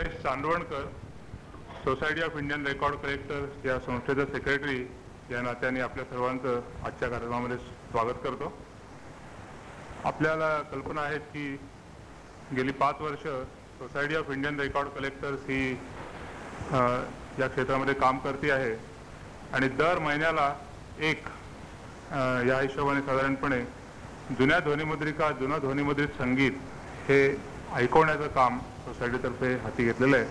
Suresh Chandvankar society of Indian record collector या संस्थेचा secretary या नात्याने आपल्या सर्वांचं आजच्या कार्यक्रमामध्ये स्वागत करतो. आपल्याला कल्पना आहे की गेली पाच वर्ष society of Indian record collectors ही या क्षेत्रामध्ये काम करते आहे आणि दर महिन्याला एक या हिशोबाने साधारणपणे जुन्या ध्वनिमुद्रिका जुनं ध्वनिमुद्रित संगीत हे ऐकवण्याचं काम सोसायटीतर्फे हाती घेतलेलं आहे.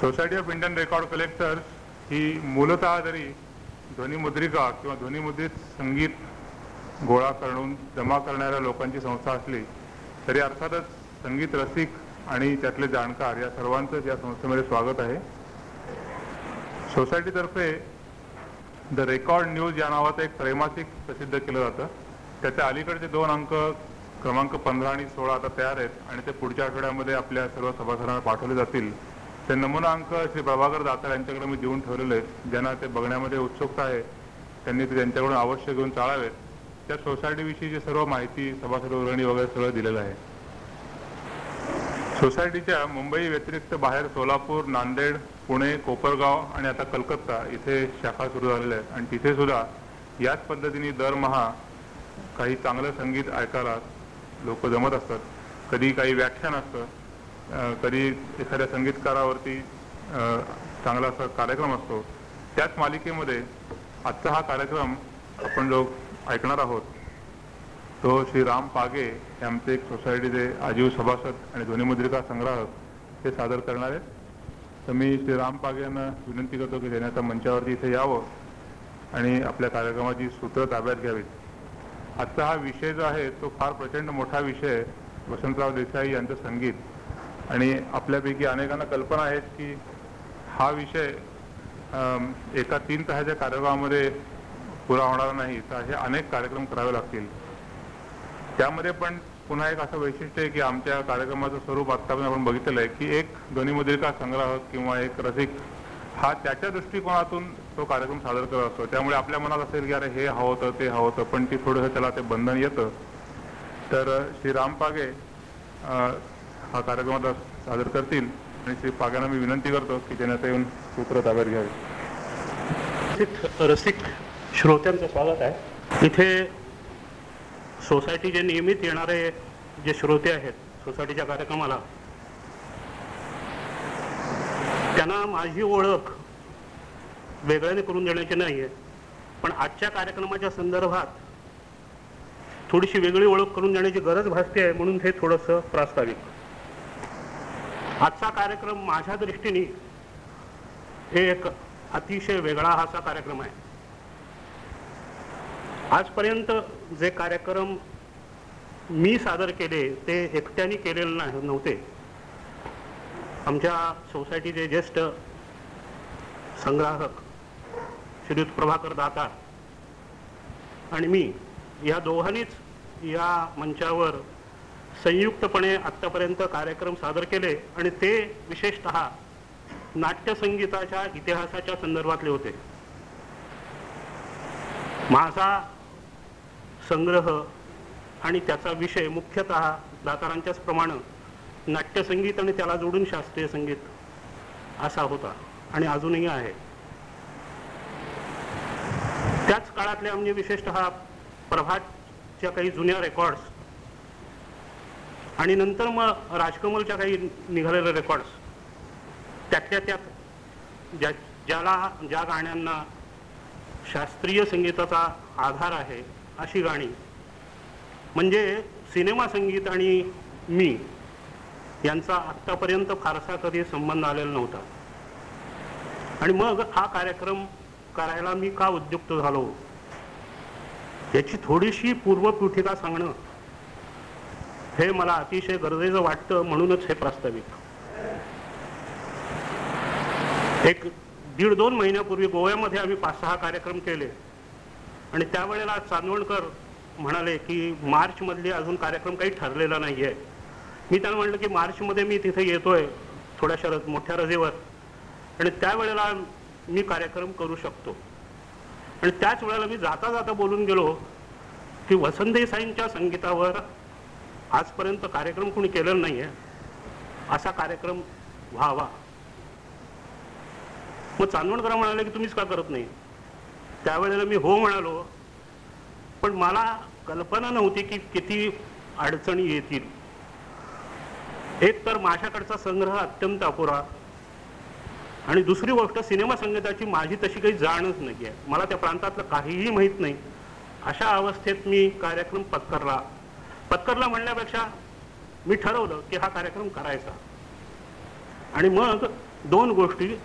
Society of Indian record collectors ही मूलतः जरी ध्वनिमुद्रिका किंवा ध्वनिमुद्रित संगीत गोळा करून जमा करणाऱ्या लोकांची संस्था असली तरी अर्थातच संगीत रसिक आणि त्यातले जाणकार या सर्वांचंच या संस्थेमध्ये स्वागत आहे. सोसायटीतर्फे द रेकॉर्ड न्यूज या नावाचं एक त्रैमासिक प्रसिद्ध केलं जातं. त्याचे अलीकडचे दोन अंक क्रमांक पंधरा आणि सोळा आता तयार आहेत आणि ते पुढच्या आठवड्यामध्ये आपल्या सर्व सभासदांना पाठवले जातील. ते नमुना अंक श्री प्रभाकर दातार यांच्याकडे मी देऊन ठेवलेले आहेत ज्यांना ते बघण्यामध्ये उत्सुकता आहे त्यांनी ते त्यांच्याकडून अवश्य घेऊन चाळावेत त्या सोसायटीविषयीची सर्व माहिती सभासद वर्गणी वगैरे सगळं दिलेलं आहे. सोसायटीच्या मुंबई व्यतिरिक्त बाहेर सोलापूर नांदेड पुणे कोपरगाव आणि आता कलकत्ता इथे शाखा सुरू झालेल्या आहेत. आणि तिथे सुद्धा याच पद्धतीने दरमहा काही चांगलं संगीत ऐकायला लोक जमत असतात. कधी काही व्याख्यान असतं. कधी एखाद्या संगीतकारावरती चांगला असा कार्यक्रम असतो. त्याच मालिकेमध्ये आजचा हा कार्यक्रम आपण लोक ऐकणार आहोत. तो श्री राम पागे हे आमचे एक सोसायटीचे आजीव सभासद आणि ध्वनिमुद्रिका संग्राहक हे सादर करणार. आहेत तर मी श्री राम पागे यांना विनंती करतो की त्यांनी आता मंचावरती इथे यावं आणि आपल्या कार्यक्रमाची सूत्र ताब्यात घ्यावीत. आजचा हा विषय जो आहे तो फार प्रचंड मोठा विषय वसंतराव देसाई यांचं संगीत. आणि आपल्यापैकी अनेकांना कल्पना आहेत की हा विषय एका तीन तासाच्या कार्यक्रमामध्ये पुरा होणार नाही तर हे अनेक कार्यक्रम करावे लागतील. त्यामध्ये पण पुन्हा एक असं वैशिष्ट्य आहे की आमच्या कार्यक्रमाचं स्वरूप आत्तापर्यंत आपण बघितलं आहे की एक ध्वनिमुद्रिका संग्राहक किंवा एक रसिक हा त्याच्या दृष्टिकोनातून तो कार्यक्रम सादर करत असतो. त्यामुळे आपल्या मनात असेल की अरे हे हवं होतं ते हवं होतं पण ती थोडंसं त्याला ते बंधन येतं. तर श्री राम पागे हा कार्यक्रम आता सादर करतील. आणि श्री पाग्यांना मी विनंती करतो की त्यांना येऊन सूत्र ताब्यात घ्यावे. रसिक रसिक श्रोत्यांचं स्वागत आहे. इथे सोसायटीचे नियमित येणारे जे श्रोते आहेत सोसायटीच्या कार्यक्रमाला त्यांना माझी ओळख वेगळ्याने करून देण्याचे नाही आहे पण आजच्या कार्यक्रमाच्या संदर्भात थोडीशी वेगळी ओळख करून देण्याची गरज भासते आहे म्हणून हे थोडंसं प्रास्ताविक. आजचा कार्यक्रम माझ्या दृष्टीने हे एक अतिशय वेगळा हा असा कार्यक्रम आहे. आजपर्यंत जे कार्यक्रम मी सादर केले ते एकट्याने केलेले नाही नव्हते. आमच्या सोसायटीचे ज्येष्ठ संग्राहक श्रीयुत प्रभाकर दातार आणि मी या दोघांनीच या मंचावर संयुक्तपणे आत्तापर्यंत कार्यक्रम सादर केले आणि ते विशेषतः नाट्यसंगीताच्या इतिहासाच्या संदर्भातले होते. माझा संग्रह आणि त्याचा विषय मुख्यतः दातारांच्याच प्रमाणे नाट्यसंगीत आणि त्याला जोडून शास्त्रीय संगीत असा होता आणि अजूनही आहे. त्याच काळातले म्हणजे विशेषतः प्रभातच्या काही जुन्या रेकॉर्ड्स आणि नंतर मग राजकमलच्या काही निघालेल्या रेकॉर्ड्स त्यातल्या त्यात ज्या ज्याला ज्या गाण्यांना शास्त्रीय संगीताचा आधार आहे अशी गाणी म्हणजे सिनेमा संगीत आणि मी यांचा आत्तापर्यंत फारसा कधी संबंध आलेला नव्हता. आणि मग हा कार्यक्रम करायला मी का उद्युक्त झालो? याची थोडीशी पूर्वपीठिका सांगणं हे मला अतिशय गरजेचं वाटतं म्हणूनच हे प्रास्ताविक एक दीड दोन महिन्यापूर्वी गोव्यामध्ये आम्ही पाच सहा कार्यक्रम केले. आणि त्यावेळेला चांदवणकर म्हणाले की मार्चमधली अजून कार्यक्रम काही ठरलेला नाही आहे मी त्यांना म्हटलं की मार्चमध्ये मी तिथे येतोय थोड्याशा मोठ्या रजेवर. आणि त्यावेळेला मी कार्यक्रम करू शकतो. आणि त्याच वेळेला मी जाता जाता बोलून गेलो की वसंत साईंच्या संगीतावर आजपर्यंत कार्यक्रम कोणी केलेला नाही आहे असा कार्यक्रम व्हावा. मग चांदवडकर म्हणाले की तुम्हीच का करत नाही? त्यावेळेला मी हो म्हणालो पण मला कल्पना नव्हती की किती अडचणी येतील. एक तर माझ्याकडचा संग्रह अत्यंत अपुरा. आणि दुसरी गोष्ट सिनेमा संगीताची माझी तशी काही जाणच नाही आहे मला त्या प्रांतातलं काहीही माहीत नाही. अशा अवस्थेत मी कार्यक्रम पत्करला. पत्करला म्हणण्यापेक्षा मी ठरवलं की हा कार्यक्रम करायचा. आणि मग दोन गोष्टी.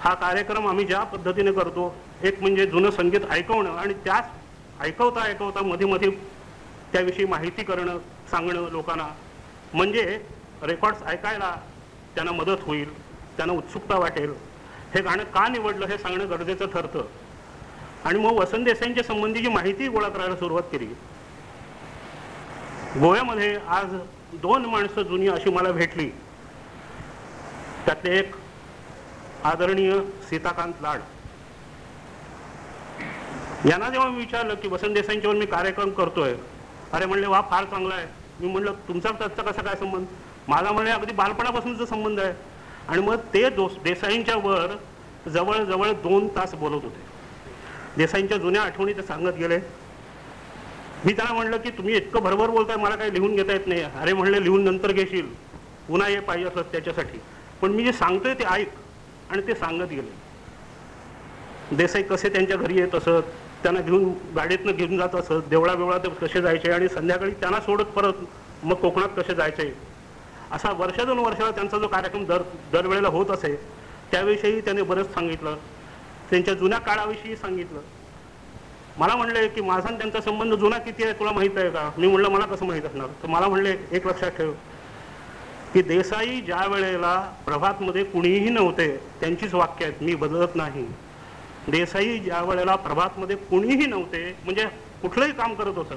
हा कार्यक्रम आम्ही ज्या पद्धतीने करतो एक म्हणजे जुनं संगीत ऐकवणं आणि त्याच ऐकवता ऐकवता मध्ये मध्ये त्याविषयी माहिती करणं सांगणं लोकांना. म्हणजे रेकॉर्ड्स ऐकायला त्यांना मदत होईल. त्यांना उत्सुकता वाटेल. हे गाणं का निवडलं हे सांगणं गरजेचं ठरतं. आणि मग वसंत देसाईंच्या संबंधीची माहिती गोळा करायला सुरुवात केली. गोव्यामध्ये आज दोन माणसं जुनी अशी मला भेटली. त्यातले एक आदरणीय सीताकांत लाड. यांना जेव्हा मी विचारलं की वसंत देसाईंच्यावर मी कार्यक्रम करतोय अरे म्हणले वा फार चांगला आहे. मी म्हणलं तुमचा त्याचा कसा काय संबंध? मला म्हणले अगदी बालपणापासूनचा संबंध आहे. आणि मग ते दोस देसाईंच्या वर जवळजवळ दोन तास बोलत होते. देसाईंच्या जुन्या आठवणी ते सांगत गेले. मी त्यांना म्हणलं की तुम्ही इतकं भरभर बोलताय मला काही लिहून घेता येत नाही. अरे म्हणले लिहून नंतर घेशील. पुन्हा हे पाहिजे असत त्याच्यासाठी. पण मी जे सांगतोय ते ऐक आणि ते सांगत गेले. देसाई कसे त्यांच्या घरी येत असत त्यांना घेऊन गाडीतनं घेऊन जात असत देवळा बिवळा ते कसे जायचे आणि संध्याकाळी त्यांना सोडत परत मग कोकणात कसे जायचे? असा वर्षा दोन वर्षाला त्यांचा जो कार्यक्रम दर दरवेळेला होत असे त्याविषयी त्याने बरंच सांगितलं. त्यांच्या जुन्या काळाविषयी सांगितलं. मला म्हणले की माझा आणि त्यांचा संबंध जुना किती आहे तुला माहीत आहे का? मी म्हणलं मला कसं माहीत असणार? तर मला म्हणले एक लक्षात ठेव की देसाई ज्या वेळेला प्रभातमध्ये कुणीही नव्हते त्यांचीच वाक्य आहेत मी बदलत नाही. देसाई ज्या वेळेला प्रभातमध्ये कुणीही नव्हते म्हणजे कुठलंही काम करत होतं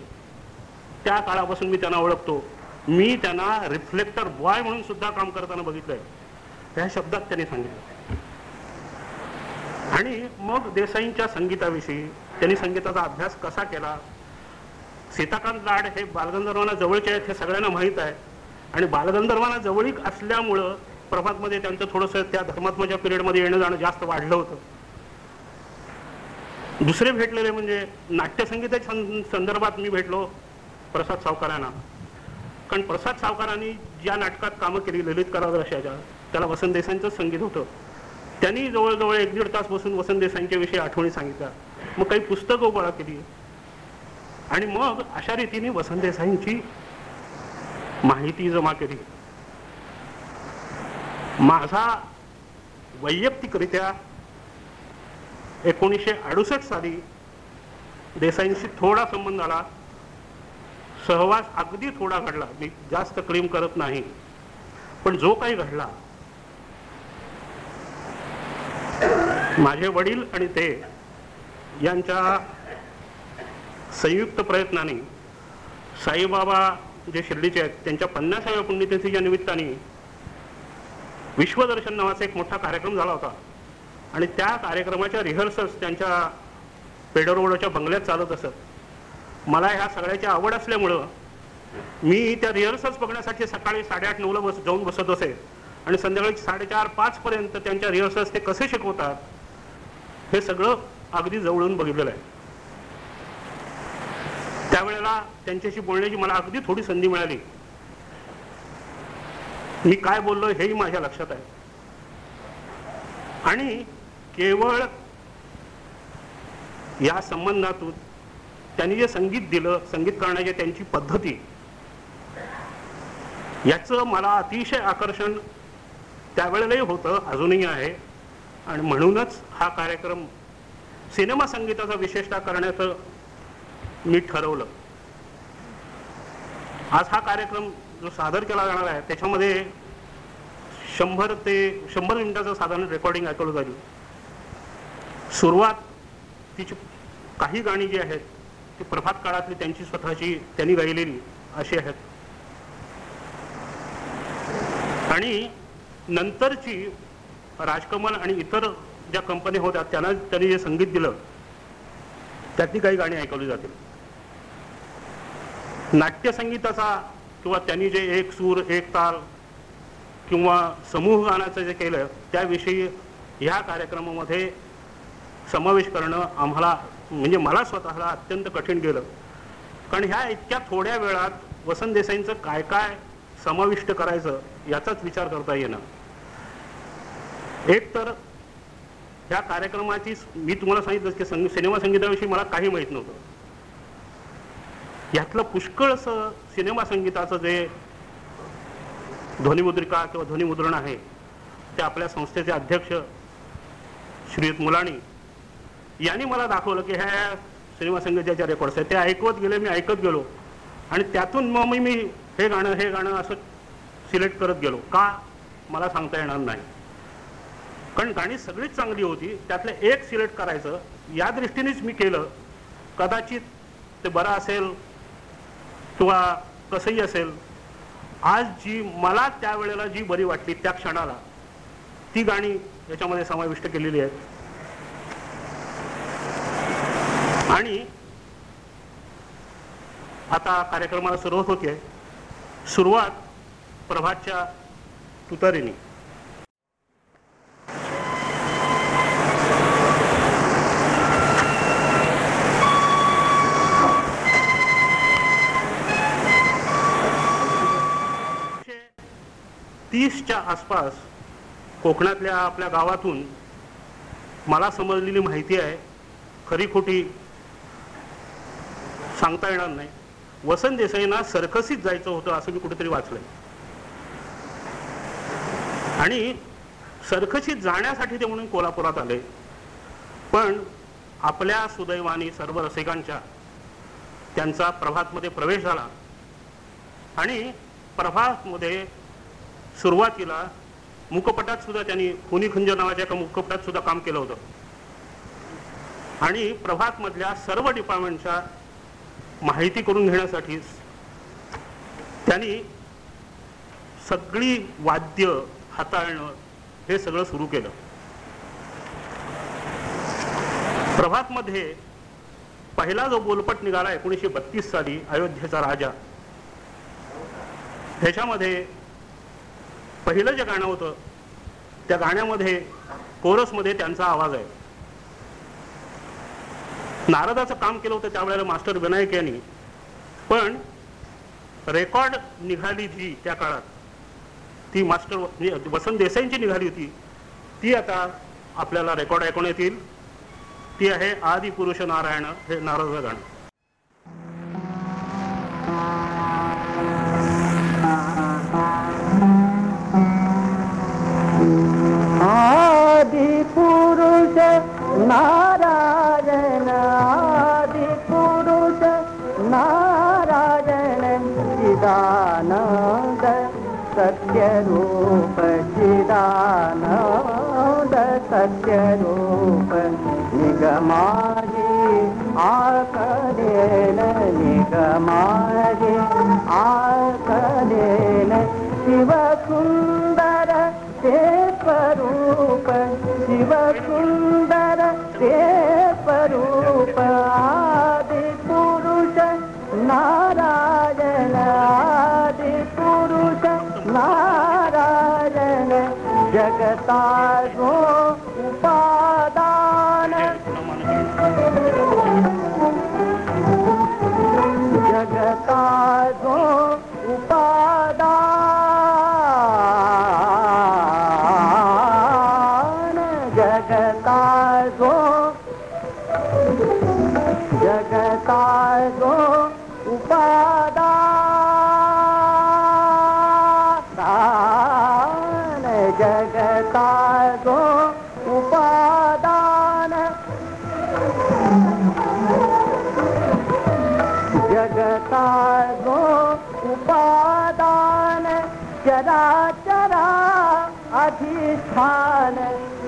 त्या काळापासून मी त्यांना ओळखतो. मी त्यांना रिफ्लेक्टर बॉय म्हणून सुद्धा काम करताना बघितलंय. त्या शब्दात त्यांनी सांगितलं. आणि मग देसाईंच्या संगीताविषयी त्यांनी संगीताचा अभ्यास कसा केला? सीताकांत लाड हे बालगंधर्वांना जवळचे आहेत हे सगळ्यांना माहीत आहे. आणि बालगंधर्वांना जवळीक असल्यामुळं प्रभातमध्ये त्यांचं थोडंसं त्या धर्मात्माच्या पिरियडमध्ये येणं जाणं जास्त वाढलं होतं. दुसरे भेटलेले म्हणजे नाट्यसंगीताच्या संदर्भात मी भेटलो प्रसाद सावकारांना. कारण प्रसाद सावकारांनी ज्या नाटकात कामं केली ललित करादर्शाच्या त्याला वसंत देसाईंचं संगीत होतं. त्यांनी जवळजवळ एक दीड तास बसून वसंत देसाईंच्या विषयी आठवणी सांगितल्या. मग काही पुस्तकं गोळा केली. आणि मग अशा रीतीने वसंत देसाईंची माहिती जमा केली. माझा वैयक्तिकरित्या एकोणीसशे अडुसष्ट साली देसाईंशी थोडा संबंध आला. सहवास अगदी थोडा घडला. मी जास्त क्लेम करत नाही. पण जो काही घडला माझे वडील आणि ते यांच्या संयुक्त प्रयत्नाने साईबाबा जे शिर्डीचे आहेत त्यांच्या पन्नासाव्या पुण्यतिथीच्या निमित्ताने विश्वदर्शन नावाचा एक मोठा कार्यक्रम झाला होता. आणि त्या कार्यक्रमाच्या रिहर्सल्स त्यांच्या पेडरोडच्या बंगल्यात चालत असत. मला ह्या सगळ्याची आवड असल्यामुळं मी त्या रिहर्सल्स बघण्यासाठी सकाळी साडेआठ नऊला बस जाऊन बसत असे. आणि संध्याकाळी साडेचार पाचपर्यंत त्यांच्या रिहर्सल्स ते कसे शिकवतात हे सगळं अगदी जवळून बघितलेलं आहे. त्यावेळेला त्यांच्याशी बोलण्याची मला अगदी थोडी संधी मिळाली. मी काय बोललो हेही माझ्या लक्षात आहे. आणि केवळ या संबंधातून त्यांनी जे संगीत दिलं संगीत करण्याची त्यांची पद्धती याचं मला अतिशय आकर्षण त्यावेळेलाही होतं अजूनही आहे. आणि म्हणूनच हा कार्यक्रम सिनेमा संगीताचा विशेषतः करण्याचं मी ठरवलं. आज हा कार्यक्रम जो सादर केला जाणार आहे त्याच्यामध्ये शंभर ते शंभर मिनिटाचं साधारण रेकॉर्डिंग ऐकवलं जाईल. सुरुवात तिची काही गाणी जी आहेत ती प्रभात काळातली त्यांची स्वतःची त्यांनी गायलेली अशी आहेत. आणि नंतरची राजकमल आणि इतर ज्या कंपनी होत्या त्यांना त्यांनी जे संगीत दिलं त्यातली काही गाणी ऐकवली जातील. नाट्यसंगीताचा किंवा त्यांनी जे एक सूर एक ताल किंवा समूह गाण्याचं जे केलं त्याविषयी ह्या कार्यक्रमामध्ये समावेश करणं आम्हाला म्हणजे मला स्वतःला अत्यंत कठीण गेलं. कारण ह्या इतक्या थोड्या वेळात वसंत देसाईंचं काय काय समाविष्ट करायचं याचाच विचार करता येणं. एक तर ह्या कार्यक्रमाची मी तुम्हाला सांगितलं की संग सिनेमा संगीताविषयी मला काही माहीत नव्हतं. यातलं पुष्कळसं सिनेमा संगीताचं जे ध्वनिमुद्रिका किंवा ध्वनिमुद्रण आहे ते आपल्या संस्थेचे अध्यक्ष श्रीयुत मुलाणी यांनी मला दाखवलं की ह्या सिनेमा ज्या रेकॉर्ड्स आहेत ते ऐकवत गेले मी ऐकत गेलो. आणि त्यातून मग मी मी हे गाणं हे गाणं असं सिलेक्ट करत गेलो. का? मला सांगता येणार नाही. कारण गाणी सगळीच चांगली होती. त्यातलं एक सिलेक्ट करायचं या दृष्टीनेच मी केलं. कदाचित ते बरं असेल किंवा कसंही असेल आज जी मला त्यावेळेला जी बरी वाटली त्या क्षणाला ती गाणी याच्यामध्ये समाविष्ट केलेली आहेत. आणि आता कार्यक्रमाला सुरुवात होते सुरुवात प्रभातच्या तुतारीने. तीसच्या आसपास कोकणातल्या आपल्या गावातून मला समजलेली माहिती आहे खरी खोटी सांगता येणार नाही. वसंत देसाईंना सर्कसीत जायचं होतं असं मी कुठेतरी वाचलंय. आणि सर्कसीत जाण्यासाठी ते म्हणून कोल्हापुरात आले. पण आपल्या सुदैवाने सर्व रसिकांच्या त्यांचा प्रभातमध्ये प्रवेश झाला. आणि प्रभातमध्ये सुरुवातीला मुखपटात सुद्धा त्यांनी खुनी खंजर नावाच्या एका मुखपटात सुद्धा काम केलं होतं. आणि प्रभातमधल्या सर्व डिपार्टमेंटच्या माहिती करून घेण्यासाठी त्यांनी सगळी वाद्य हाताळणं हे सगळं सुरू केलं. प्रभातमध्ये पहिला जो बोलपट निघाला एकोणीसशे बत्तीस साली अयोध्येचा राजा ह्याच्यामध्ये पहिलं जे गाणं होतं त्या गाण्यामध्ये कोरसमध्ये त्यांचा आवाज आहे. नारदाचं काम केलं होतं त्यावेळेला मास्टर विनायक यांनी. पण रेकॉर्ड निघाली जी त्या काळात ती मास्टर वसंत देसाईंची निघाली होती ती आता आपल्याला रेकॉर्ड ऐकून येतील. ती आहे आदि पुरुष नारायण हे नारदाचं गाणं. आदि पुरुष नारायण. द सत्यरूप चिदानन्द सत्यरूप निगमारे आकरेण निगमारे आकरेण शिवसुन्दररूप शिवसुन्दररूप जगतारो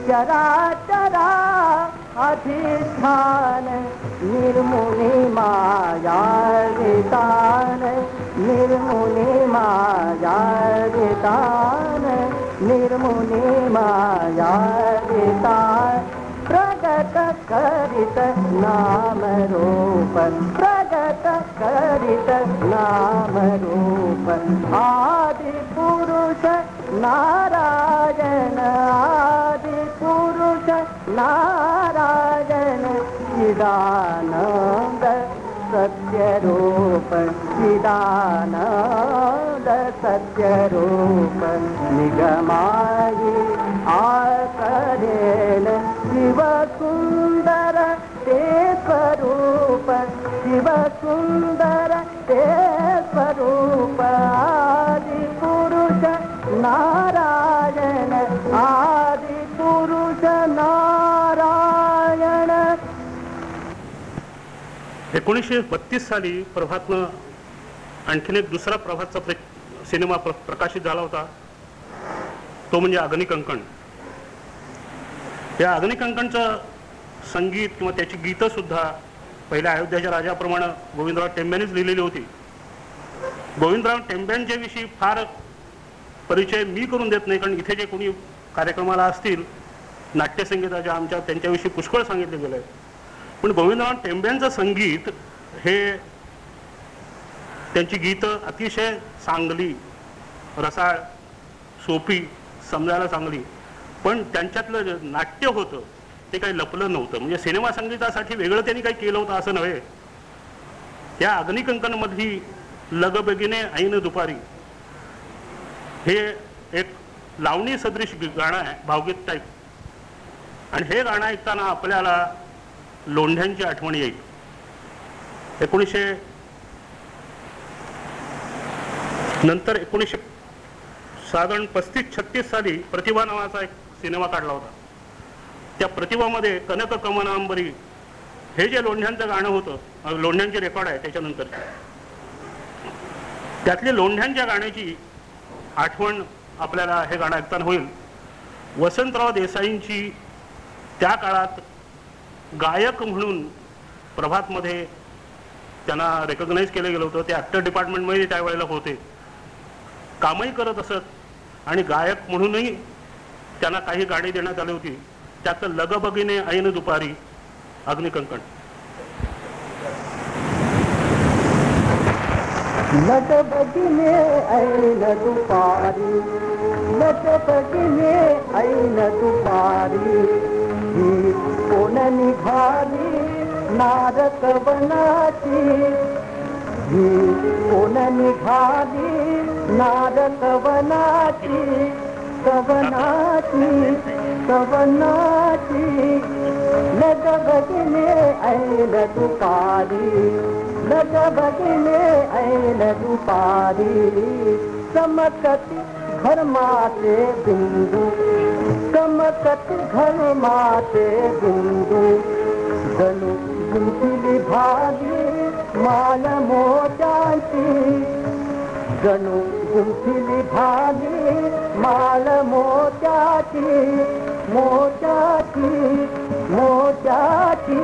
चराचरा अधिष्ठान निर्मुनि मायादितान निर्मुनि मायादितान निर्मुनि मायादितान प्रगत करित नाम रूप प्रगत करित नाम रूप। आदि पुरुष नारायण नारायज नारायण चिदानन्द सत्यरूप चिदानन्द सत्यरूप निगमायि आकरेण शिवसुन्दर ते स्वरूप शिवसुन्दर ते स्वरूप आदिपुरुष नारायण एकोणीसशे बत्तीस साली प्रभातनं आणखीन एक दुसरा प्रभातचा प्रे सिनेमा प्र प्रकाशित झाला होता. तो म्हणजे अग्निकंकण या अग्निकंकणचं संगीत किंवा त्याची गीतं सुद्धा पहिल्या अयोध्याच्या राजाप्रमाणे गोविंदराव टेंब्यांनीच लिहिलेली होती. गोविंदराव टेंब्यांच्या विषयी फार परिचय मी करून देत नाही कारण इथे जे कोणी कार्यक्रमाला असतील नाट्यसंगीताच्या आमच्या त्यांच्याविषयी पुष्कळ सांगितले गेलं आहे पण गोविंदराव टेंब्यांचं संगीत हे त्यांची गीतं अतिशय चांगली रसाळ सोपी समजायला चांगली. पण त्यांच्यातलं जे नाट्य होतं ते काही लपलं नव्हतं. म्हणजे सिनेमा संगीतासाठी वेगळं त्यांनी काही केलं होतं असं नव्हे. या अग्निकंकणमधली लगबगीने ऐन दुपारी. हे एक लावणी सदृश गाणं आहे भावगीत टाईप आणि हे गाणं ऐकताना आपल्याला लोंढ्यांची आठवण येईल. एकोणीसशे नंतर एकोणीसशे साधारण पस्तीस छत्तीस साली प्रतिभा नावाचा एक सिनेमा काढला होता. त्या प्रतिभामध्ये कनक कमनांबरी हे जे लोंढ्यांचं गाणं होतं लोंढ्यांचे रेकॉर्ड आहे त्याच्यानंतर. त्यातली लोंढ्यांच्या गाण्याची आठवण आपल्याला हे गाणं ऐकताना होईल. वसंतराव देसाईंची त्या काळात गायक म्हणून प्रभातमध्ये त्यांना रेकग्नाईज केलं गेलं होतं. ते ॲक्टर डिपार्टमेंटमध्ये त्यावेळेला होते. कामही करत असत आणि गायक म्हणूनही त्यांना काही गाणी देण्यात आली होती. त्यात लगबगीने ऐन दुपारी अग्निकंकण. लटबगिने ऐन दुपारी लटबगिने ऐन दुपारी. कोण निघाली नारक वनाची. ही कोण निघाली नारक वनाची. कवनाची कवनाची लगबगिने ऐन दुपारी. लगबगिने ऐन दुपारी. समकती घर बिंदू. चमकत घन माते बिंदू जणू गुंफिली भागी माल मोत्यांची जणू गुंफिली भागी माल मोत्याची मोत्याची मोत्याची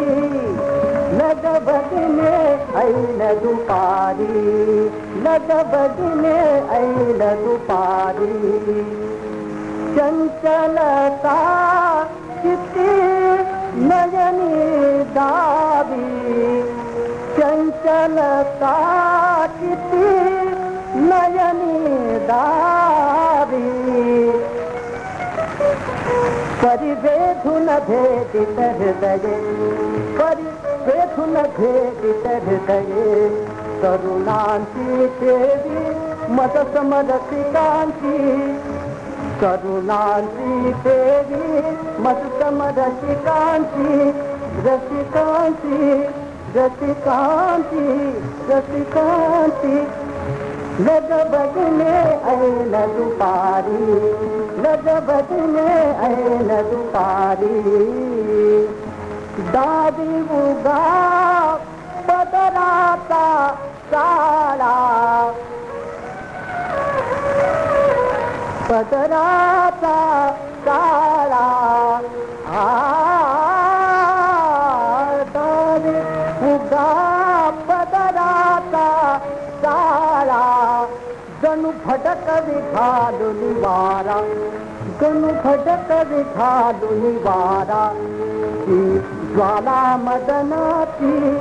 लगबगने ऐन दुपारी लग बदने ऐन दुपारी। चंचलता किती नयनी दावी. चंचलता किती नयनी दावी. परिवेधुन भेदित हृदये परिवेधुन भेदित हृदये करुणांची देवी मत मदतिकांची ڪرڻي رسڪانچي رسڪانچي رسڪانچي رسڪانتي لڳڀي ۽ نه د پاري ڀڄني نه دپاري دادي اگا بدراتا سارا पदराचा काळा आ उगा पदराचा काळा. जणू फटक विघालून वारा जणू फटक विघालून वारा. ती ज्वाला मदनाची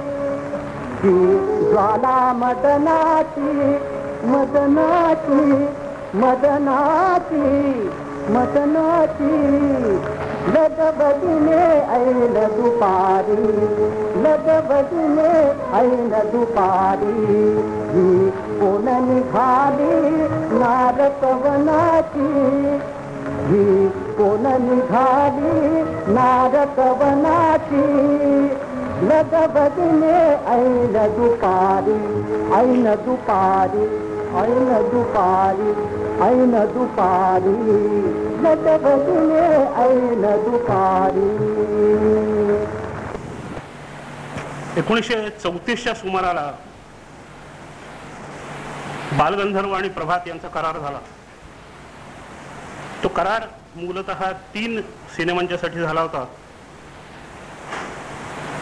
ती ज्वाला मदनाची मदनाची. मदनाची मदनाची लगबगीने ऐन दुपारी लगबगीने ऐन दुपारी ही कोण निघाली नारकवनाची? ही कोण निघाली नारकवनाची? लगबगीने ऐन दुपारी ऐन दुपारी ऐन दुपारी ऐन दुपारी. लगबगीने ऐन दुपारी. एकोणीसशे चौतीसच्या सुमाराला बालगंधर्व आणि प्रभात यांचा करार झाला. तो करार मूलत तीन सिनेमांच्यासाठी झाला होता.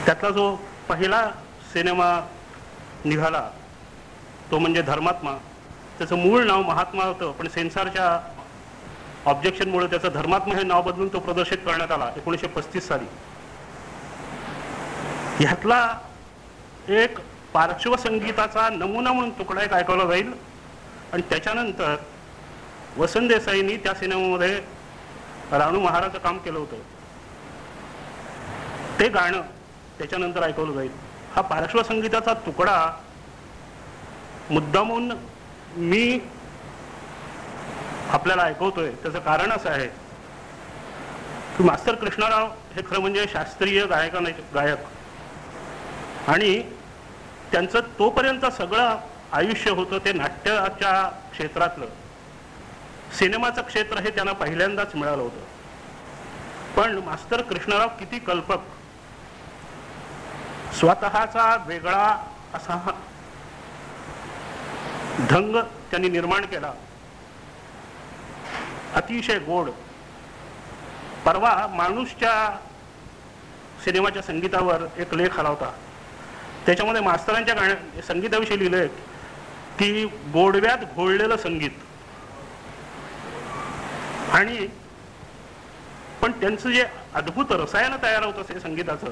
त्यातला जो पहिला सिनेमा निघाला तो म्हणजे धर्मात्मा. त्याचं मूळ नाव महात्मा होतं पण सेन्सॉरच्या ऑब्जेक्शनमुळे त्याचं धर्मात्मा हे नाव बदलून तो प्रदर्शित करण्यात आला एकोणीसशे पस्तीस साली. ह्यातला एक पार्श्वसंगीताचा नमुना म्हणून तुकडा एक ऐकवला जाईल आणि त्याच्यानंतर वसंत देसाईंनी त्या सिनेमामध्ये राणू महाराजचं काम केलं होतं. ते गाणं त्याच्यानंतर ऐकवलं जाईल. हा पार्श्वसंगीताचा तुकडा मुद्दामून मी आपल्याला ऐकवतोय. त्याचं कारण असं आहे की मास्तर कृष्णराव हे खरं म्हणजे शास्त्रीय गायकाने गायक. आणि त्यांचं तोपर्यंत सगळं आयुष्य होतं ते नाट्याच्या क्षेत्रातलं. सिनेमाचं क्षेत्र हे त्यांना पहिल्यांदाच मिळालं होतं. पण मास्तर कृष्णराव किती कल्पक. स्वतःचा वेगळा असा ढंग त्यांनी निर्माण केला. अतिशय गोड. परवा माणूसच्या सिनेमाच्या संगीतावर एक लेख आला होता. त्याच्यामध्ये मास्तरांच्या गाण्या संगीताविषयी लिहिलंय की गोडव्यात घोळलेलं संगीत. आणि पण त्यांचं जे अद्भुत रसायन तयार होत असे संगीताचं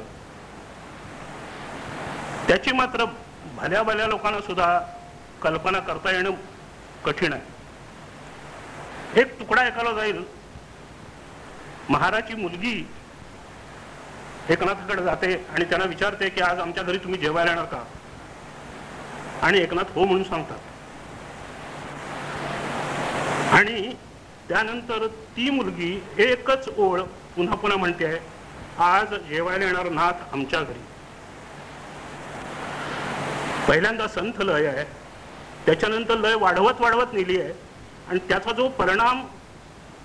त्याची मात्र भल्या भल्या लोकांना सुद्धा कल्पना करता येणं कठीण आहे. एक तुकडा ऐकायला जाईल. महाराची मुलगी एकनाथकडे जाते आणि त्यांना विचारते की आज आमच्या घरी तुम्ही जेवायला येणार का? आणि एकनाथ हो म्हणून सांगतात. आणि त्यानंतर ती मुलगी एकच ओळ पुन्हा पुन्हा म्हणते आज जेवायला येणार नाथ आमच्या घरी. पहिल्यांदा संथ लय आहे. त्याच्यानंतर लय वाढवत वाढवत नेली आहे. आणि त्याचा जो परिणाम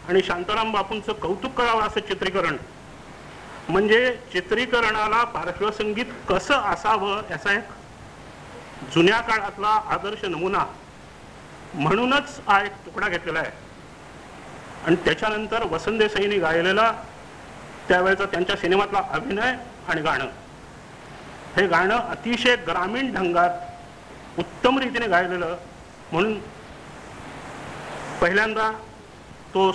आणि शांताराम बापूंचं कौतुक करावं असं चित्रीकरण म्हणजे चित्रीकरणाला पार्श्वसंगीत कसं असावं याचा एक जुन्या काळातला आदर्श नमुना म्हणूनच हा एक तुकडा घेतलेला आहे. आणि त्याच्यानंतर वसंतेसाईंनी गायलेला त्यावेळेचा त्यांच्या सिनेमातला अभिनय आणि गाणं. हे गाणं अतिशय ग्रामीण ढंगात उत्तम रीतीने गायलेलं. म्हणून पहिल्यांदा तो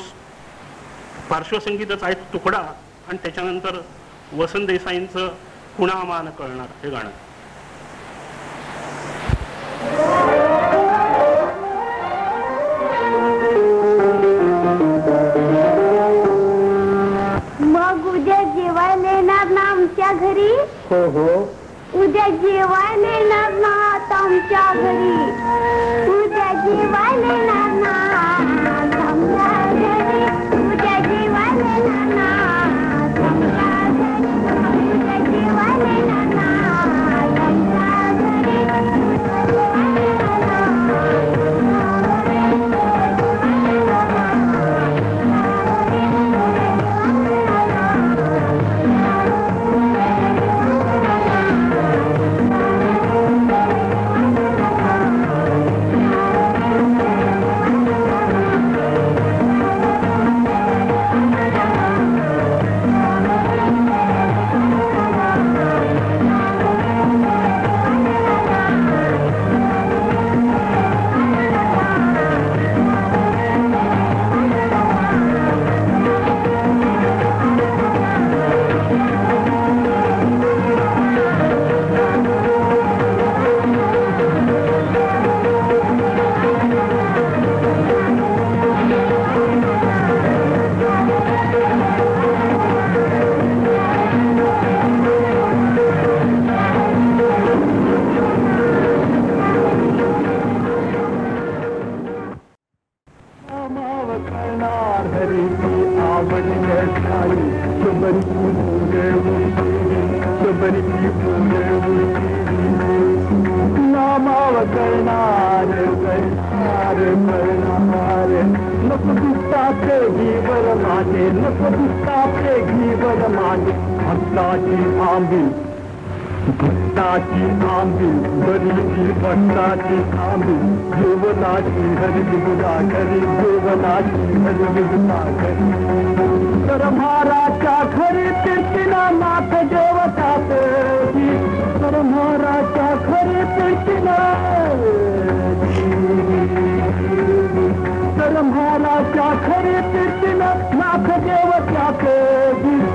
पार्श्वसंगीताचा एक तुकडा आणि त्याच्यानंतर वसंत देसाईंचं कुणामान कळणार हे गाणं. मग उद्या जेवायला येणार ना आमच्या घरी? हो हो. उद्या जेवायला येणार ना? आता आमच्या घरी. उद्या जेवायला मिळणार ना भक्ताची आंबी भक्ताची आंबी, गरीबी भक्ताची आंबी जीवनाची हरी विगुला घरी जीवनाची हरी विगुला घरी तर महाराजच्या घरी कीर्तीला नाथ देवतात तर महाराजच्या घरी कीर्तीला तर महाराजच्या खरी कीर्तीला नाथ देवत्यात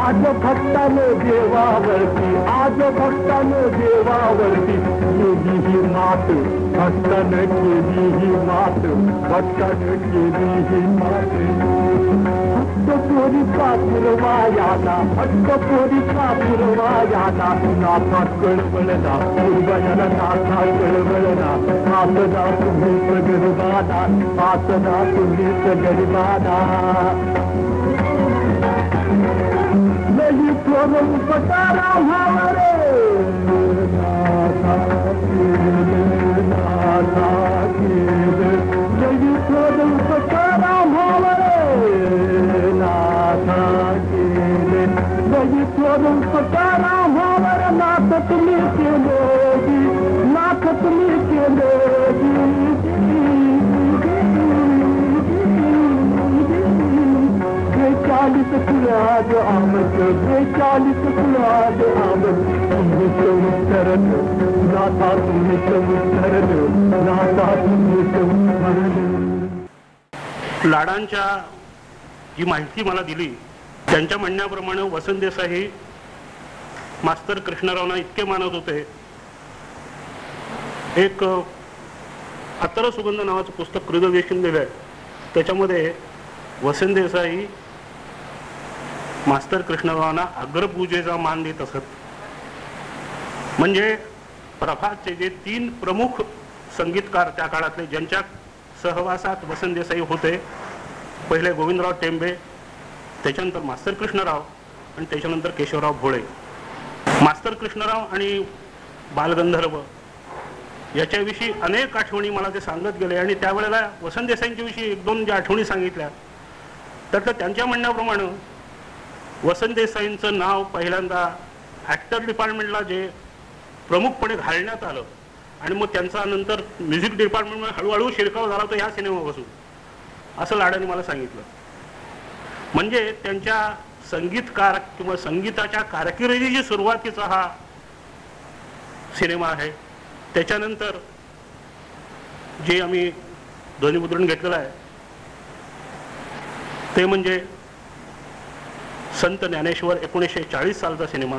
आज भक्तानो देवावरती आज भक्तानो देवावरती केली ही मात. भक्तानं केली ही मात. भक्तानं केली ही मात पुरवा पुरवायाला हट्ट पोरीचा पुरवायाला नाथा कळवळला पूर्वयाला नाथा कळवळला आसना तुम्ही प्रगरबादा आसना तुम्ही प्रगरबादा नाही थोर उपकारा भावरे नाथा नाथा करून थोर उपकारा भावर नाथ तुम्ही केले नाथ तुम्ही केले चालीस फुलाद आमद बेचालीस फुलाद आमद तुम्ही संस्करण नाथा तुम्ही संस्करण नाथा तुम्ही संस्करण लाडांच्या जी माहिती मला दिली त्यांच्या म्हणण्याप्रमाणे वसंत देसाई मास्तर कृष्णरावना इतके मानत होते. एक अत्तर सुगंध नावाचं पुस्तक कृदवेशन दिलं आहे त्याच्यामध्ये वसंत देसाई मास्तर कृष्णरावांना अग्रपूजेचा मान देत असत. म्हणजे प्रभातचे जे तीन प्रमुख संगीतकार त्या काळातले ज्यांच्या सहवासात वसंत देसाई होते पहिले गोविंदराव टेंबे त्याच्यानंतर मास्तर कृष्णराव आणि त्याच्यानंतर केशवराव भोळे. मास्तर कृष्णराव आणि बालगंधर्व याच्याविषयी अनेक आठवणी मला ते सांगत गेले आणि त्यावेळेला वसंत देसाईंच्याविषयी एक दोन ज्या आठवणी सांगितल्या तर त्यांच्या म्हणण्याप्रमाणे वसंत देसाईंचं नाव पहिल्यांदा ॲक्टर डिपार्टमेंटला जे प्रमुखपणे घालण्यात आलं आणि मग त्यांचा नंतर म्युझिक डिपार्टमेंटमध्ये हळूहळू शिरकाव झाला तो ह्या सिनेमापासून असं लाडाने मला सांगितलं. म्हणजे त्यांच्या संगीतकार किंवा संगीताच्या कारकिर्दीची सुरुवातीचा हा सिनेमा आहे. त्याच्यानंतर जे आम्ही ध्वनिमुद्रण घेतलेलं आहे ते म्हणजे संत ज्ञानेश्वर एकोणीसशे चाळीस सालचा सिनेमा.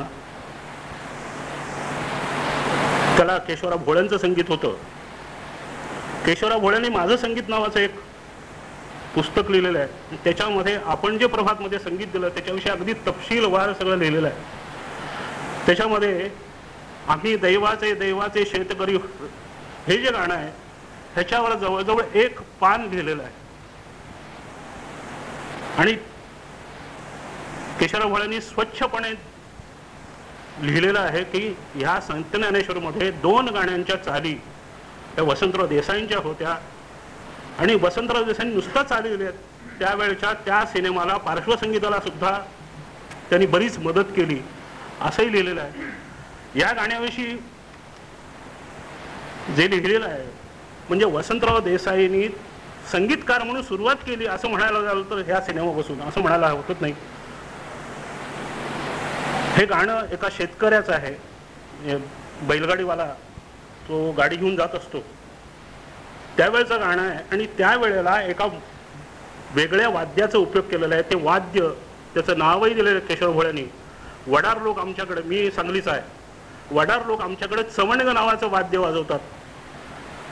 त्याला केशवराव भोळ्यांचं संगीत होतं. केशवराव भोळ्यांनी माझं संगीत नावाचं एक पुस्तक लिहिलेलं आहे. त्याच्यामध्ये आपण जे प्रभातमध्ये संगीत दिलं त्याच्याविषयी अगदी तपशीलवार सगळं लिहिलेलं आहे. त्याच्यामध्ये आम्ही दैवाचे दैवाचे शेतकरी हे जे गाणं आहे ह्याच्यावर जवळजवळ एक पान लिहिलेलं आहे. आणि केशवराव भोळ्यांनी स्वच्छपणे लिहिलेलं आहे की ह्या संत ज्ञानेश्वरमध्ये दोन गाण्यांच्या चाली त्या वसंतराव देसाईंच्या होत्या आणि वसंतराव देसाईंनी नुसताच आलेले आहेत. त्यावेळच्या त्या सिनेमाला पार्श्वसंगीताला सुद्धा त्यांनी बरीच मदत केली असंही लिहिलेलं आहे. या गाण्याविषयी जे लिहिलेलं आहे म्हणजे वसंतराव देसाईंनी संगीतकार म्हणून सुरुवात केली असं म्हणायला झालं तर ह्या सिनेमापासून असं म्हणायला हरकत नाही. हे गाणं एका शेतकऱ्याचं आहे. बैलगाडीवाला तो गाडी घेऊन जात असतो. त्यावेळेचं गाणं आहे. आणि त्यावेळेला एका वेगळ्या वाद्याचा उपयोग केलेला आहे. ते वाद्य त्याचं नावही दिलेलं आहे केशव भोळ्यांनी. वडार लोक आमच्याकडे मी सांगलीचा आहे. वडार लोक आमच्याकडे चवणग नावाचं वाद्य वाजवतात.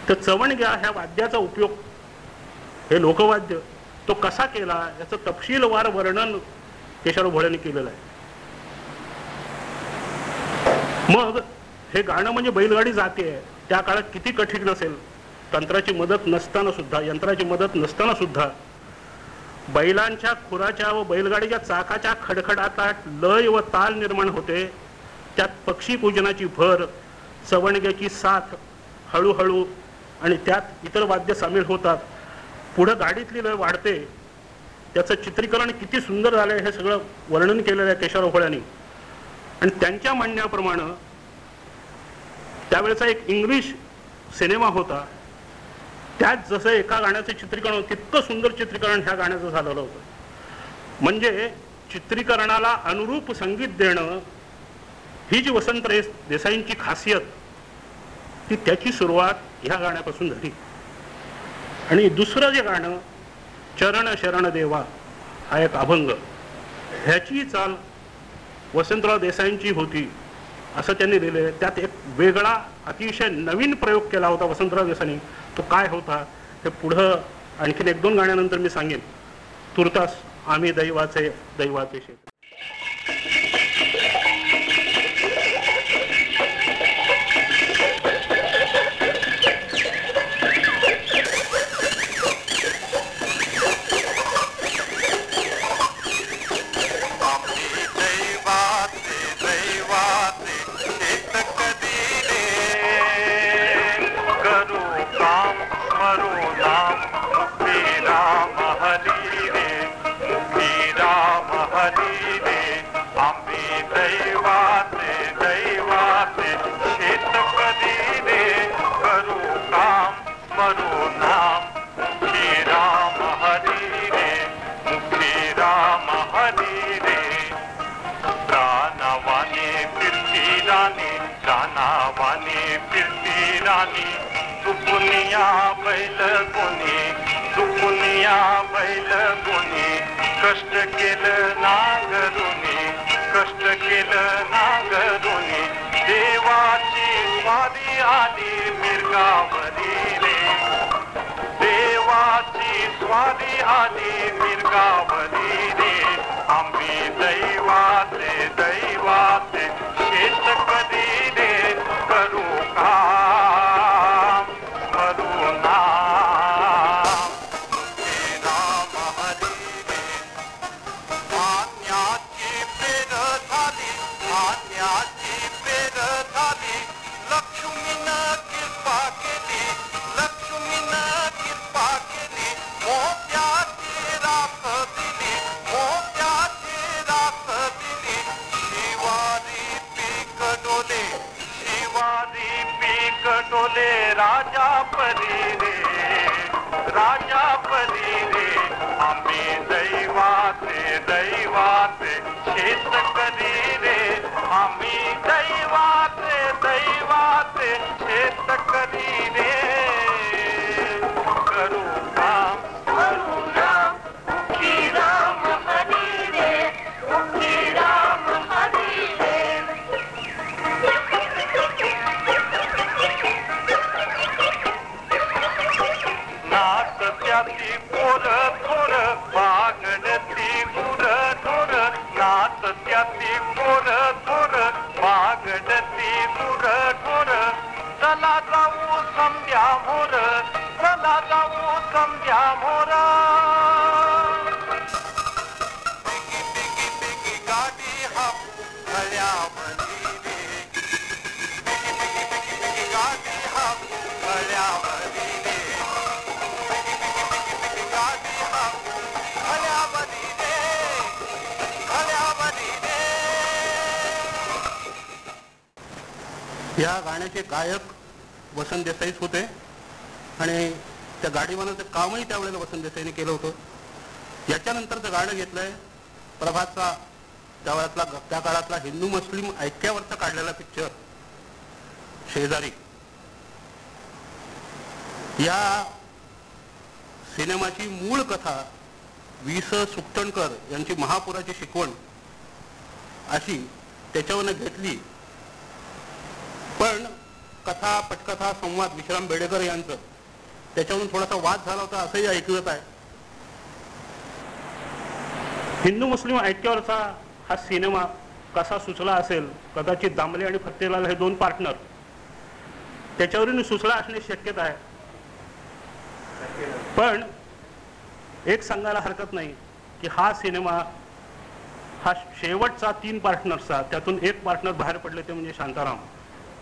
तर चवणग्या ह्या वाद्याचा उपयोग हे लोकवाद्य तो कसा केला याचं तपशीलवार वर्णन केशव भोळ्यांनी केलेलं आहे. मग हे गाणं म्हणजे बैलगाडी जाते. त्या काळात किती कठीण नसेल. तंत्राची मदत नसताना सुद्धा यंत्राची मदत नसताना सुद्धा बैलांच्या खुराच्या व बैलगाडीच्या चाकाच्या खडखडाटात लय व ताल निर्माण होते. त्यात पक्षी पूजनाची भर सवणग्याची साथ हळूहळू आणि त्यात इतर वाद्य सामील होतात. पुढं गाडीतली लय वाढते. त्याचं चित्रीकरण किती सुंदर झालं हे सगळं वर्णन केलेलं आहे केशवराव होळ्यांनी आणि त्यांच्या म्हणण्याप्रमाणे त्यावेळेचा एक इंग्लिश सिनेमा होता. त्यात जसं एका गाण्याचं चित्रीकरण तितकं सुंदर चित्रीकरण ह्या गाण्याचं झालेलं होतं. म्हणजे चित्रीकरणाला अनुरूप संगीत देणं ही जी वसंत रेस देसाईंची खासियत ती त्याची सुरुवात ह्या गाण्यापासून झाली. आणि दुसरं जे गाणं चरण शरण देवा हा एक अभंग. ह्याची चाल वसंतराव देसाईंची होती. असं त्यांनी दिले त्यात एक वेगळा अतिशय नवीन प्रयोग केला होता वसंतराव देसाईंनी. तो काय होता हे पुढं आणखीन एक दोन गाण्यानंतर मी सांगेन. तुर्तास आम्ही दैवाचे दैवाचे शेत. फिरती राणी चुकुनिया बैल कोणी चुकुनिया बैल कोणी. कष्ट केलं नागरुनी कष्ट केलं नागरुनी देवाची स्वारी आली मिरगावरी रे. देवाची स्वारी आली मिरगावरी रे. आम्ही दैवाचे दैवाचे शेत रे. करू काम करीने रे आम्ही दैवाचे दैवाचे शेत करीने आम्ही दैवाचे दैवाचे शेत करीने जाऊ समध्या मोरा। बिगी बिगी बिगी गाडी हा भल्या रे बिगी बिगी बिगी बिगी गाडी हा भल्या रे या गाण्याचे गायक वसंत देसाईच होते आणि त्या गाडीवानाचं कामही त्यावेळेला वसंत देसाईने केलं होतं. याच्यानंतरचं गाणं घेतलंय. प्रभातचा त्या वेळातला त्या काळातला हिंदू मुस्लिम ऐक्यावरचा काढलेला पिक्चर शेजारी. या सिनेमाची मूळ कथा वि स सुकटणकर यांची महापुराची शिकवण अशी त्याच्यावरनं घेतली. पण कथा पटकथा संवाद विश्राम बेडेकर यांचं. त्याच्यावरून थोडासा वाद झाला होता असंही ऐकवत आहे. हिंदू मुस्लिम ऐक्यावरचा हा सिनेमा कसा सुचला असेल कदाचित दामले आणि फत्तेलाल हे दोन पार्टनर त्याच्यावरून सुचला असण्याची शक्यता आहे. पण एक सांगायला हरकत नाही की हा सिनेमा हा शेवटचा तीन पार्टनर्सचा त्यातून एक पार्टनर बाहेर पडले ते म्हणजे शांताराम.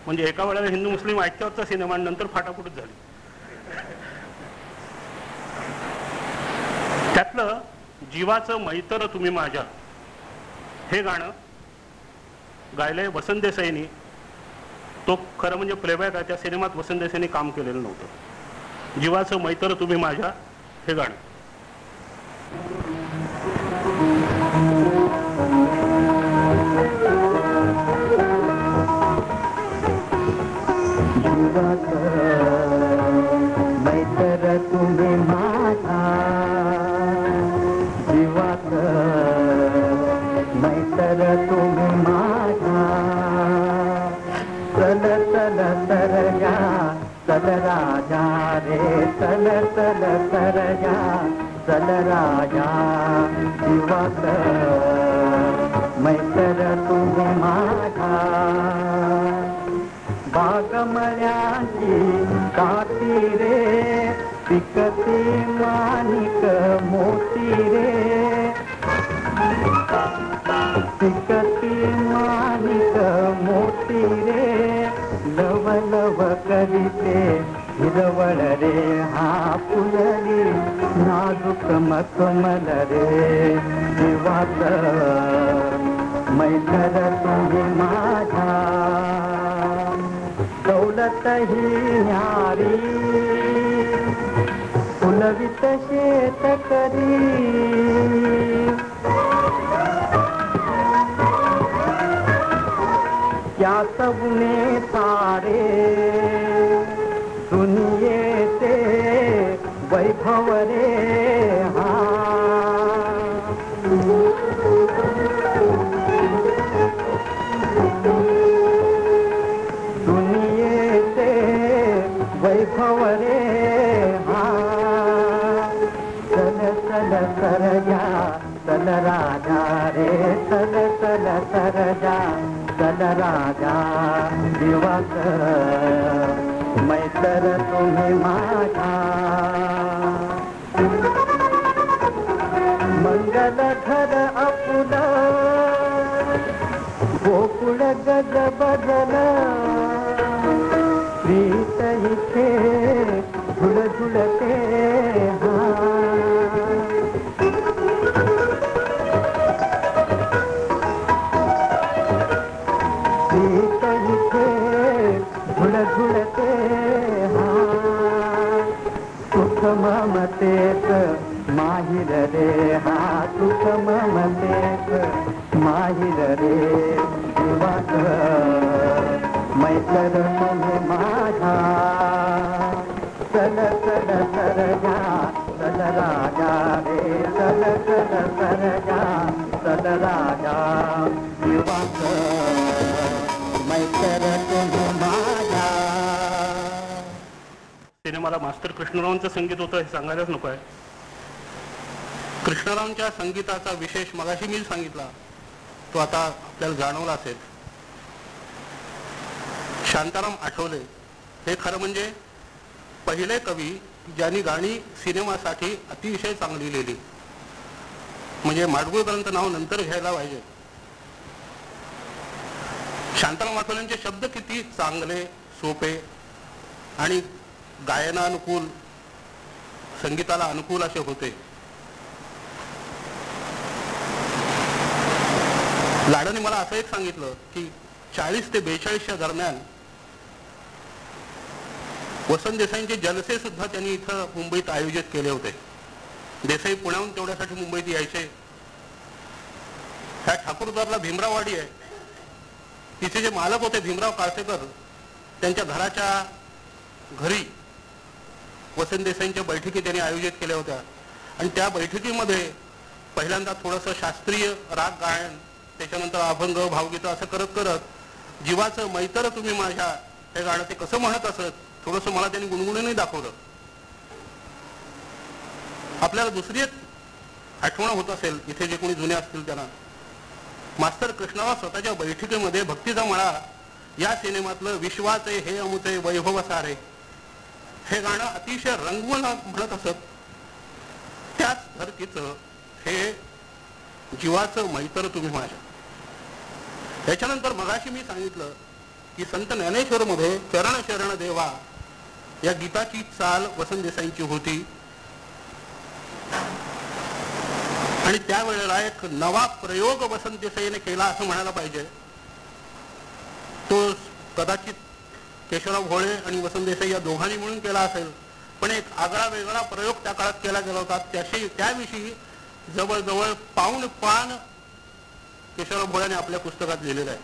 म्हणजे एका वेळेला हिंदू मुस्लिम ऐक्यावरचा सिनेमा नंतर फाटाफुटच झाली. त्यातलं जीवाचं मैत्र तुम्ही माझ्या. हे गाणं गायलंय वसंत देसाईनी. तो खरं म्हणजे प्लेबॅक आहे त्या सिनेमात वसंत देसाईनी काम केलेलं नव्हतं. जीवाचं मैत्र तुम्ही माझ्या हे गाणं. रे तल तल तर या चल राजा जीवात. मैत्र तुम्ही माझा. बागमळ्याची काती रे पिकती माणिक मोती रे. पिकती माणिक मोती रे लव लव करीते हिरवळ रे हा फुलली नाजूक मखमल रे जीवात मैत्र तुम्ही माझा दौलत ही न्यारी फुलवित शेतकरी त्यात गुणे सारे राजा रे. सल सल कर जा चल राजा दिवस. मैत्र तुम्ही माझा. पुल दीते गुल झुले माहिर रे हा सुख ममतेत माहिर रे जीवात मैत्र तुम्ही माझा. चल चल कर जा चल राजा रे चल चल कर जा चल राजा. जीवात मैत्र तुम्ही माझा. सिनेमाला मास्टर कृष्णरावांचं संगीत होतं हे सांगायलाच नको आहे. कृष्णरावांच्या संगीताचा विशेष मगाशी मी सांगितला. तो आता आपल्याला जाणवला असेल. शांताराम आठवले. हे खरं म्हणजे पहिले कवी ज्यांनी गाणी सिनेमासाठी अतिशय चांगली लिहिली. म्हणजे माडगुळकरांचं नाव नंतर घ्यायला पाहिजे. शांताराम आठवलेंचे शब्द किती चांगले सोपे आणि गायनानुकूल संगीताला अनुकूल असे होते. लाडाने मला असं एक सांगितलं की चाळीस ते बेचाळीसच्या दरम्यान वसंत देसाईंचे जलसे सुद्धा त्यांनी इथं मुंबईत आयोजित केले होते. देसाई पुण्याहून तेवढ्यासाठी मुंबईत यायचे. ह्या ठाकूरदारला भीमराववाडी आहे. तिथे जे मालक होते भीमराव काळसेकर त्यांच्या घराच्या घरी वसंत देसाईंच्या बैठकी त्यांनी आयोजित केल्या होत्या. आणि त्या बैठकीमध्ये पहिल्यांदा थोडंसं शास्त्रीय राग गायन त्याच्यानंतर अभंग भावगीतं असं करत करत जीवाचं मैत्र तुम्ही माझ्या हे गाणं ते कसं म्हणत असत थोडंसं मला त्यांनी गुणगुणूनही दाखवलं. आपल्याला दुसरी एक आठवण होत असेल इथे जे कोणी जुने असतील त्यांना. मास्तर कृष्णाला स्वतःच्या बैठकीमध्ये भक्तीचा मळा या सिनेमातलं विश्वाचे हे अमुचे वैभव सारे. हे गाणं अतिशय रंगवून म्हणत असत. त्याच धर्तीचं हे जीवाचं मैत्र तुम्ही माझ्या. त्याच्यानंतर मगाशी मी सांगितलं की संत ज्ञानेश्वर मध्ये चरण शरण देवा या गीताची चाल वसंत देसाईंची होती. आणि त्यावेळेला एक नवा प्रयोग वसंत देसाईने केला असं म्हणायला पाहिजे. तो कदाचित केशवराव भोळे आणि वसंत देसाई या दोघांनी मिळून केला असेल पण एक आगळा वेगळा प्रयोग त्या काळात केला गेला होता. त्याशी त्याविषयी जवळजवळ पाऊण पान केशवराव भोळ्याने आपल्या पुस्तकात लिहिलेलं आहे.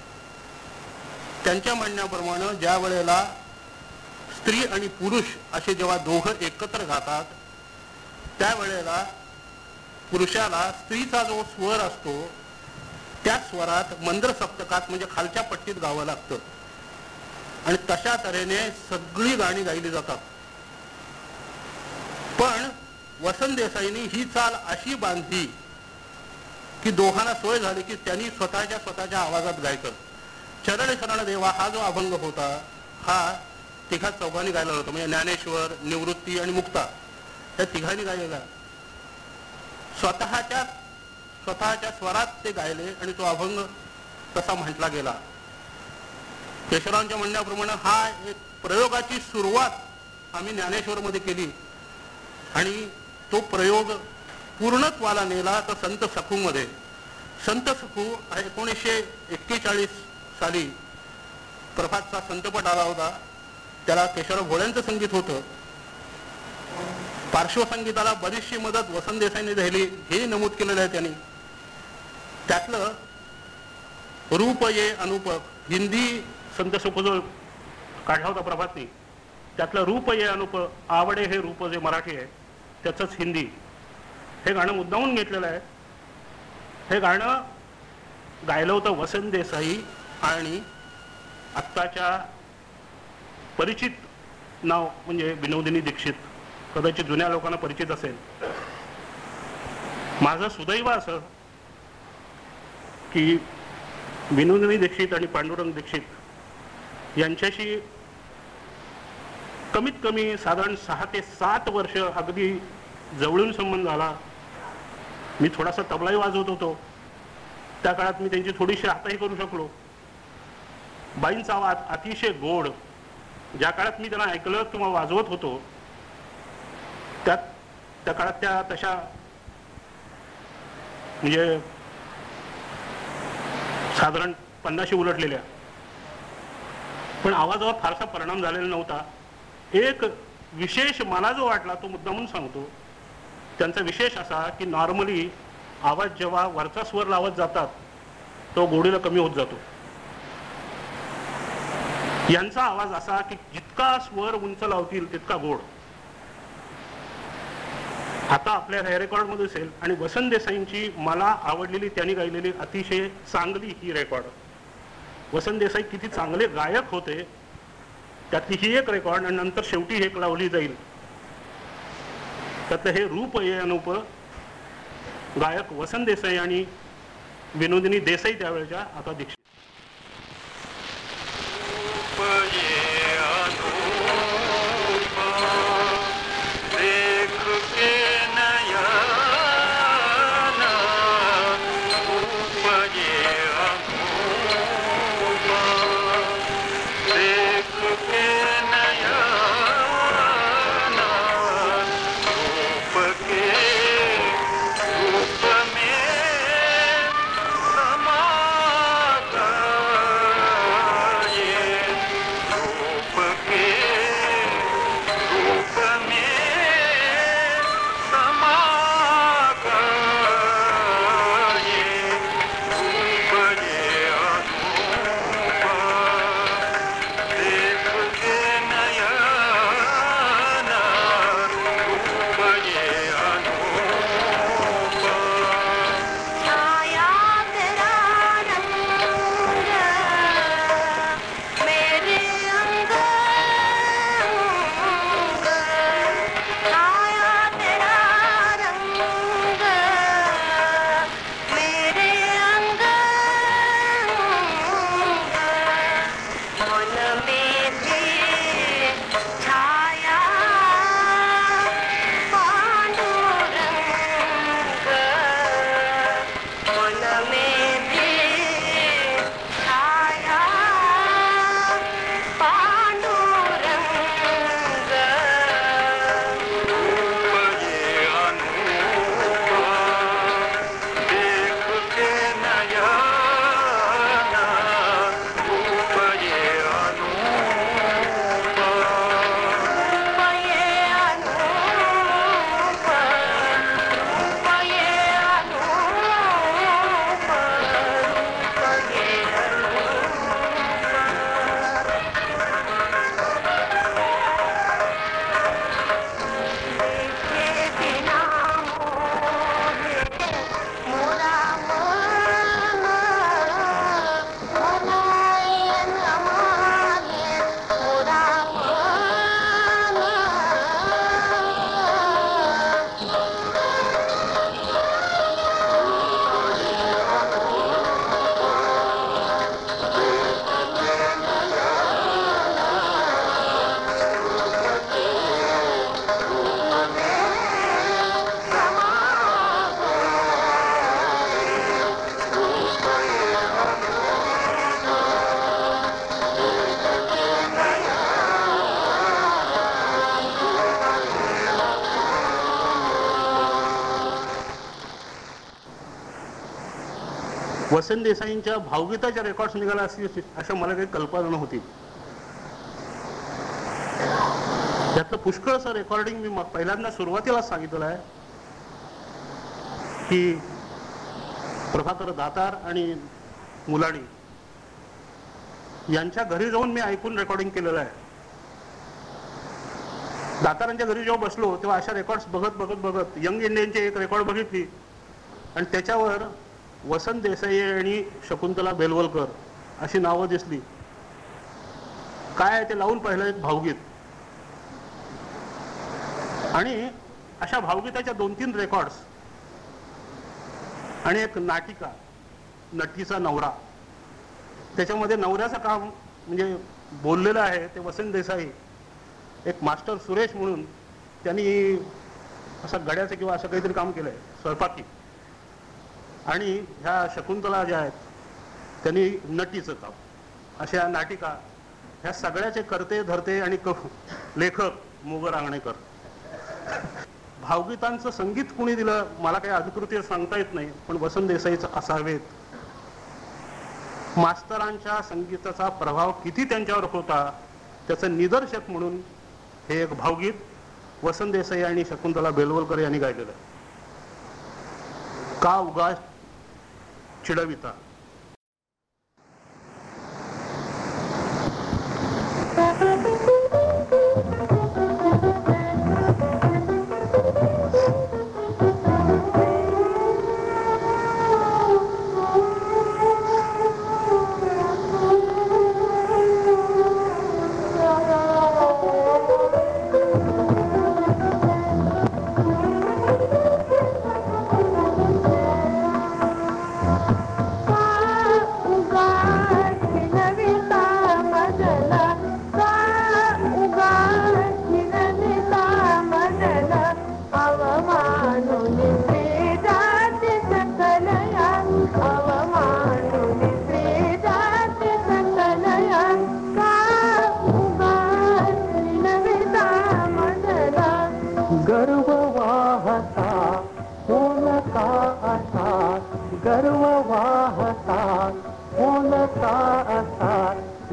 त्यांच्या म्हणण्याप्रमाणे ज्या वेळेला स्त्री आणि पुरुष असे जेव्हा दोघं एकत्र जातात त्यावेळेला पुरुषाला स्त्रीचा जो स्वर असतो त्या स्वरात मंद्र सप्तकात म्हणजे खालच्या पट्टीत गावं लागतं. आणि तशा तऱ्हेने सगळी गाणी गायली जातात. पण वसंत देसाईंनी ही चाल अशी बांधली की दोघांना सोय झाली की त्यांनी स्वतःच्या स्वतःच्या आवाजात गायचं चरण शरण देवा हा जो अभंग होता हा तिघा चौघांनी गायला होता. म्हणजे ज्ञानेश्वर निवृत्ती आणि मुक्ता. या तिघांनी गायलेला स्वतःच्या स्वतःच्या स्वरात ते गायले आणि तो अभंग तसा म्हटला गेला. केशवरावांच्या म्हणण्याप्रमाणे हा एक प्रयोगाची सुरुवात आम्ही ज्ञानेश्वरमध्ये केली. आणि तो प्रयोग पूर्णत्वाला नेला तर संत सखूमध्ये. संत सखू हा एकोणीसशे एक्केचाळीस साली प्रभातचा संतपट आला होता. त्याला केशवराव भोळ्यांचं संगीत होतं. पार्श्वसंगीताला बरीचशी मदत वसंत देसाईने दिली. हे नमूद केलेलं आहे त्यांनी. त्यातलं रूप ये अनुप हिंदी संत सुखजोळ काढला होता प्रभातनी त्यातलं रूप ये अनुप आवडे हे रूप जे मराठी आहे त्याचंच हिंदी. हे गाणं मुद्दामून घेतलेलं आहे. हे गाणं गायलं होतं वसंत देसाई आणि आत्ताच्या परिचित नाव म्हणजे विनोदिनी दीक्षित कदाचित जुन्या लोकांना परिचित असेल. माझं सुदैव असं की विनोदिनी दीक्षित आणि पांडुरंग दीक्षित यांच्याशी कमीत कमी साधारण सहा ते सात वर्ष अगदी जवळून संबंध झाला. मी थोडासा तबलाही वाजवत होतो. त्या काळात मी त्यांची थोडीशी हाताही करू शकलो. बाईंचा आवाज अतिशय गोड ज्या काळात मी त्यांना ऐकलं किंवा वाजवत होतो त्यात त्या काळात त्या तशा म्हणजे साधारण पन्नाशी उलटलेल्या. पण आवाजावर फारसा परिणाम झालेला नव्हता. एक विशेष मला जो वाटला तो मुद्दा म्हणून सांगतो. त्यांचा विशेष असा की नॉर्मली आवाज जेव्हा वरचा स्वर लावत जातात तो गोडीला कमी होत जातो. यांचा आवाज असा की जितका स्वर उंच लावतील तितका गोड. आता आपल्या हे रेकॉर्डमध्ये असेल आणि वसंत देसाईंची मला आवडलेली त्यांनी गायलेली अतिशय चांगली ही रेकॉर्ड वसंत देसाई किती चांगले गायक होते त्यातली ही एक रेकॉर्ड आणि नंतर शेवटी एक लावली जाईल. त्यातलं हे रूप ये अनुप. गायक वसंत देसाई आणि विनोदिनी देसाई त्यावेळेच्या आता दीक्षित. वसंत देसाईंच्या भावगीताच्या रेकॉर्ड्स निघाला असतील अशा मला काही कल्पना नव्हती. त्यातलं पुष्कळचं रेकॉर्डिंग मी पहिल्यांदा सुरुवातीला सांगितलं आहे की प्रभाकर दातार आणि मुलाणी यांच्या घरी जाऊन मी ऐकून रेकॉर्डिंग केलेलं आहे. दातारांच्या घरी जेव्हा बसलो तेव्हा अशा रेकॉर्ड्स बघत बघत बघत यंग इंडियनची एक रेकॉर्ड बघितली. आणि त्याच्यावर वसंत देसाई आणि शकुंतला बेलवलकर अशी नावं दिसली. काय आहे ते लावून पाहिलं एक भावगीत. आणि अशा भावगीताच्या दोन तीन रेकॉर्ड्स. आणि एक नाटिका नटीचा नवरा. त्याच्यामध्ये नवऱ्याचं काम म्हणजे बोललेलं आहे ते वसंत देसाई एक मास्टर सुरेश म्हणून त्यांनी असं गड्याचं किंवा असं काहीतरी काम केलंय स्वयंपाकी. आणि ह्या शकुंतला ज्या आहेत त्यांनी नटीचं काम. अशा नाटिका ह्या सगळ्याचे करते धरते आणि क लेखक मोगर आंगणेकर भावगीतांचं संगीत कुणी दिलं मला काही अधिकृती सांगता येत नाही पण वसंत देसाईचं असावेत. मास्तरांच्या संगीताचा प्रभाव किती त्यांच्यावर होता त्याचं निदर्शक म्हणून हे एक भावगीत वसंत देसाई आणि शकुंतला बेलवलकर यांनी गायलेलं आहे. का उगाच चिडविता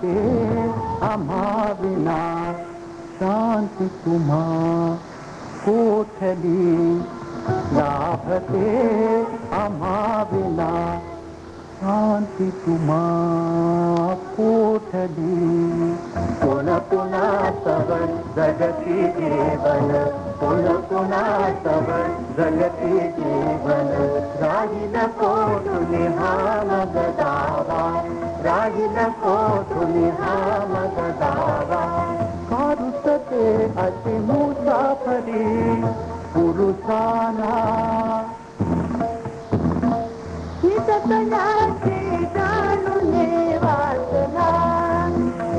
ते आम्हा विना शांती तुम्हा कोठली लाभते आम्हा विना शांती तुम्हा कोठली? पुन पुन्हा सवण जगती जीवन पुन पुन्हा सवण जगती जीवन राहील कोठुनी हा मग राहील कोठुनी हा मग दावा. कारुसते अति मुसाफरी पुरुषाना. हितकलाची जाणून वासना.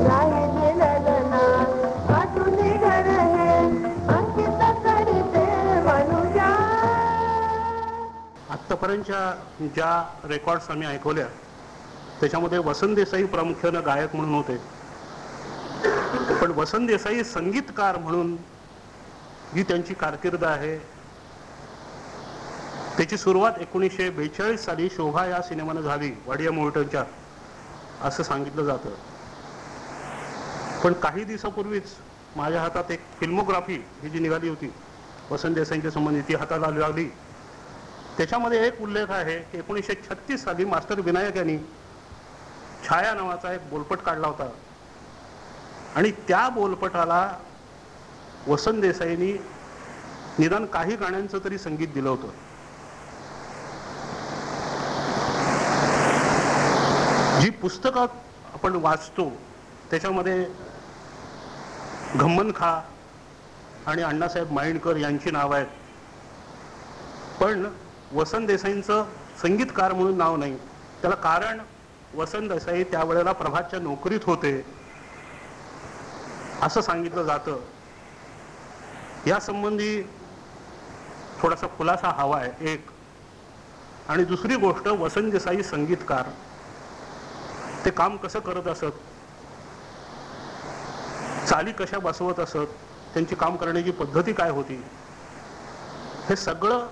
राहिली ललना घर हे अंकित करते मनुजा आत्तापर्यंतच्या ज्या रेकॉर्ड्स आम्ही ऐकवल्या त्याच्यामध्ये वसंत देसाई प्रामुख्यानं गायक म्हणून होते. पण वसंत देसाई संगीतकार म्हणून ही त्यांची कारकीर्द आहे. त्याची सुरुवात एकोणीसशे बेचाळीस साली शोभा या सिनेमानं झाली वाडिया मोहिटच्या असं सांगितलं जातं. पण काही दिवसापूर्वीच माझ्या हातात एक फिल्मोग्राफी ही जी निघाली होती वसंत देसाईंच्या संबंधित ती हाताला लागली त्याच्यामध्ये एक उल्लेख आहे की एकोणीसशे छत्तीस साली मास्टर विनायक यांनी छाया नावाचा एक बोलपट काढला होता. आणि त्या बोलपटाला वसंत देसाईंनी निदान काही गाण्यांचं तरी संगीत दिलं होतं. जी पुस्तकं आपण वाचतो त्याच्यामध्ये घम्मन खा आणि अण्णासाहेब माइंडकर यांची नाव आहेत. पण वसंत देसाईंचं संगीतकार म्हणून नाव नाही. त्याला कारण वसंत देसाई त्यावेळेला प्रभातच्या नोकरीत होते. असं सांगितलं जातं. या संबंधी थोडासा खुलासा हवा आहे एक. आणि दुसरी गोष्ट वसंत देसाई संगीतकार. ते काम कसं करत असत? चाली कशा बसवत असत? त्यांची काम करण्याची पद्धती काय होती? हे सगळं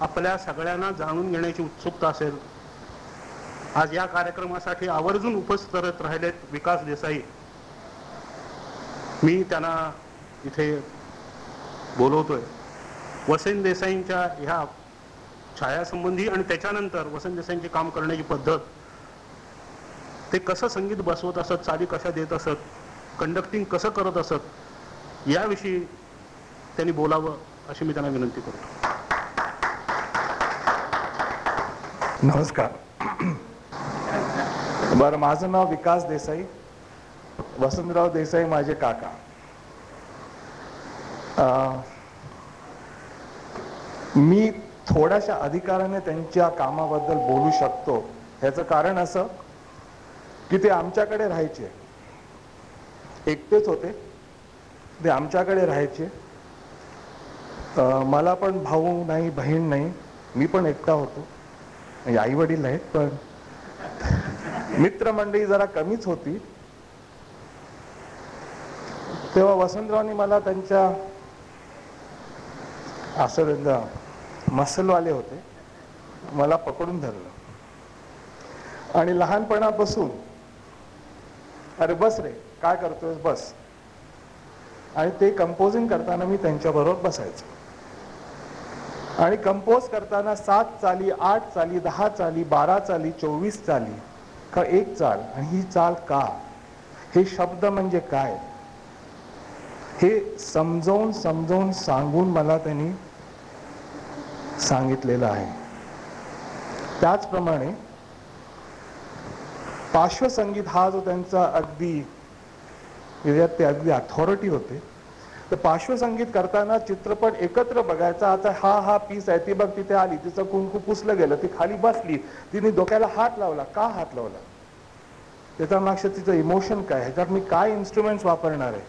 आपल्या सगळ्यांना जाणून घेण्याची उत्सुकता असेल. आज या कार्यक्रमासाठी आवर्जून उपस्थित राहिलेत विकास देसाई. मी त्यांना इथे बोलवतोय. वसंत देसाईंच्या ह्या छायासंबंधी आणि त्याच्यानंतर वसंत देसाईंचे काम करण्याची पद्धत ते कसं संगीत बसवत असत चाली कशा देत असत कंडक्टिंग कसं करत असत याविषयी त्यांनी बोलावं अशी मी त्यांना विनंती करतो. नमस्कार. बरं माझं नाव विकास देसाई. वसंतराव देसाई माझे काका. मी थोड्याशा अधिकाराने त्यांच्या कामाबद्दल बोलू शकतो. ह्याचं कारण असं की ते आमच्याकडे राहायचे. एकटेच होते. ते आमच्याकडे राहायचे. मला पण भाऊ नाही बहीण नाही. मी पण एकटा होतो. आई वडील आहेत पण मित्रमंडळी जरा कमीच होती. तेव्हा वसंतरावनी मला त्यांच्या असं मसलवाले होते. मला पकडून धरलं. आणि लहानपणापासून अरे बस रे काय करतोय बस. आणि ते कंपोजिंग करताना मी त्यांच्याबरोबर बसायचो. आणि कंपोज करताना सात चाली आठ चाली दहा चाली बारा चाली चोवीस चाली का एक चाल आणि ही चाल का? हे शब्द म्हणजे काय? हे समजावून समजावून सांगून मला त्यांनी सांगितलेलं आहे. त्याचप्रमाणे पार्श्वसंगीत हा जो त्यांचा अगदी ते अगदी अथॉरिटी होते तर पार्श्वसंगीत करताना चित्रपट एकत्र बघायचा. आता हा हा पीस आहे ती बघ तिथे आली. तिचं कुंकू पुसलं गेलं. ती खाली बसली. तिने डोक्याला हात लावला. का हात लावला? त्याच्या मागचं तिचं इमोशन काय ह्याच्यात मी काय इन्स्ट्रुमेंट्स वापरणार आहे?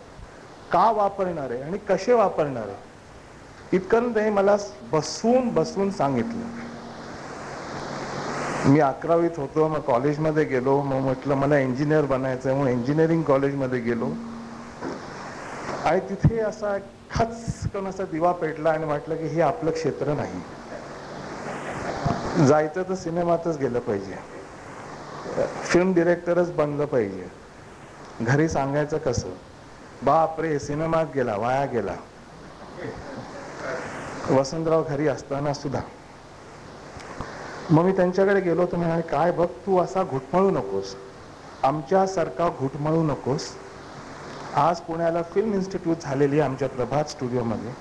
का वापरणार आहे? आणि कसे वापरणार आहे? इतकं ते मला बसून बसून सांगितलं. मी अकरावीत होतो. मग कॉलेजमध्ये गेलो. मग म्हटलं मला इंजिनियर बनायचं आहे मग इंजिनिअरिंग कॉलेजमध्ये गेलो. आणि तिथे असा खचकन असा दिवा पेटला आणि म्हटलं की हे आपलं क्षेत्र नाही. जायचं तर सिनेमातच गेलं पाहिजे. फिल्म डिरेक्टरच बनलं पाहिजे. घरी सांगायचं कसं? बाप रे सिनेमात गेला वाया गेला. वसंतराव घरी असताना सुद्धा. मग मी त्यांच्याकडे गेलो तर म्हणाले काय बघ तू असा घुटमळू नकोस. आमच्यासारखा घुटमळू नकोस. आज पुण्याला फिल्म इन्स्टिट्यूट झालेली आहे आमच्या प्रभात स्टुडिओमध्ये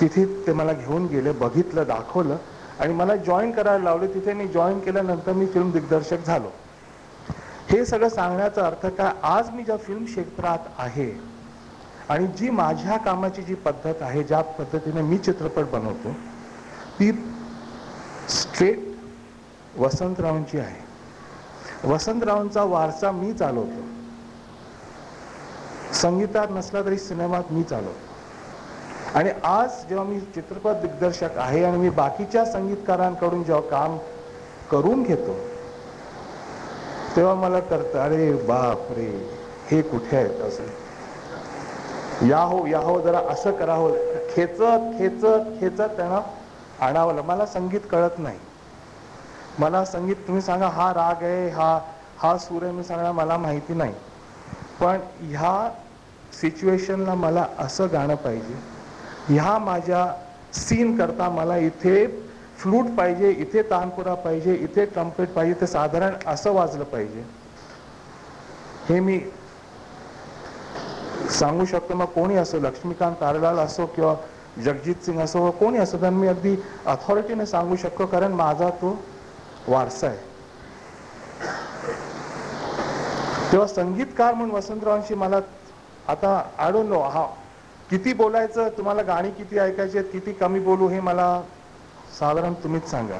तिथे ते मला घेऊन गेले बघितलं दाखवलं आणि मला जॉईन करायला लावले. तिथे मी जॉईन केल्यानंतर मी फिल्म दिग्दर्शक झालो. हे सगळं सांगण्याचा अर्थ काय? आज मी ज्या फिल्म क्षेत्रात आहे आणि जी माझ्या कामाची जी पद्धत आहे ज्या पद्धतीने मी चित्रपट बनवतो ती स्ट्रेट वसंतरावांची आहे. वसंतरावांचा वारसा मी चालवतो. संगीतात नसला तरी सिनेमात मी चालो आणि आज जेव्हा मी चित्रपट दिग्दर्शक आहे आणि मी बाकीच्या संगीतकारांकडून जेव्हा काम करून घेतो तेव्हा मला करतं अरे बाप रे हे कुठे आहेत असं. या हो या हो जरा असं करावं हो. खेचत खेचत खेचत त्यांना आणावलं मला संगीत कळत नाही. मला संगीत तुम्ही सांगा हा राग आहे हा हा सूर आहे मी सांगा मला माहिती नाही. पण ह्या सिच्युएशनला मला असं गाणं पाहिजे. ह्या माझ्या सीन करता मला इथे फ्लूट पाहिजे इथे तानपुरा पाहिजे इथे ट्रम्पेट पाहिजे ते साधारण असं वाजलं पाहिजे. हे मी सांगू शकतो मग कोणी असो लक्ष्मीकांत तारलाल असो किंवा जगजित सिंग असो कोणी असो तर मी अगदी अथॉरिटीने सांगू शकतो कारण माझा तो वारसा आहे. तेव्हा संगीतकार म्हणून वसंतरावांशी मला आता आय डोंट नो हा किती बोलायचं तुम्हाला गाणी किती ऐकायची आहेत किती कमी बोलू हे मला साधारण तुम्हीच सांगा.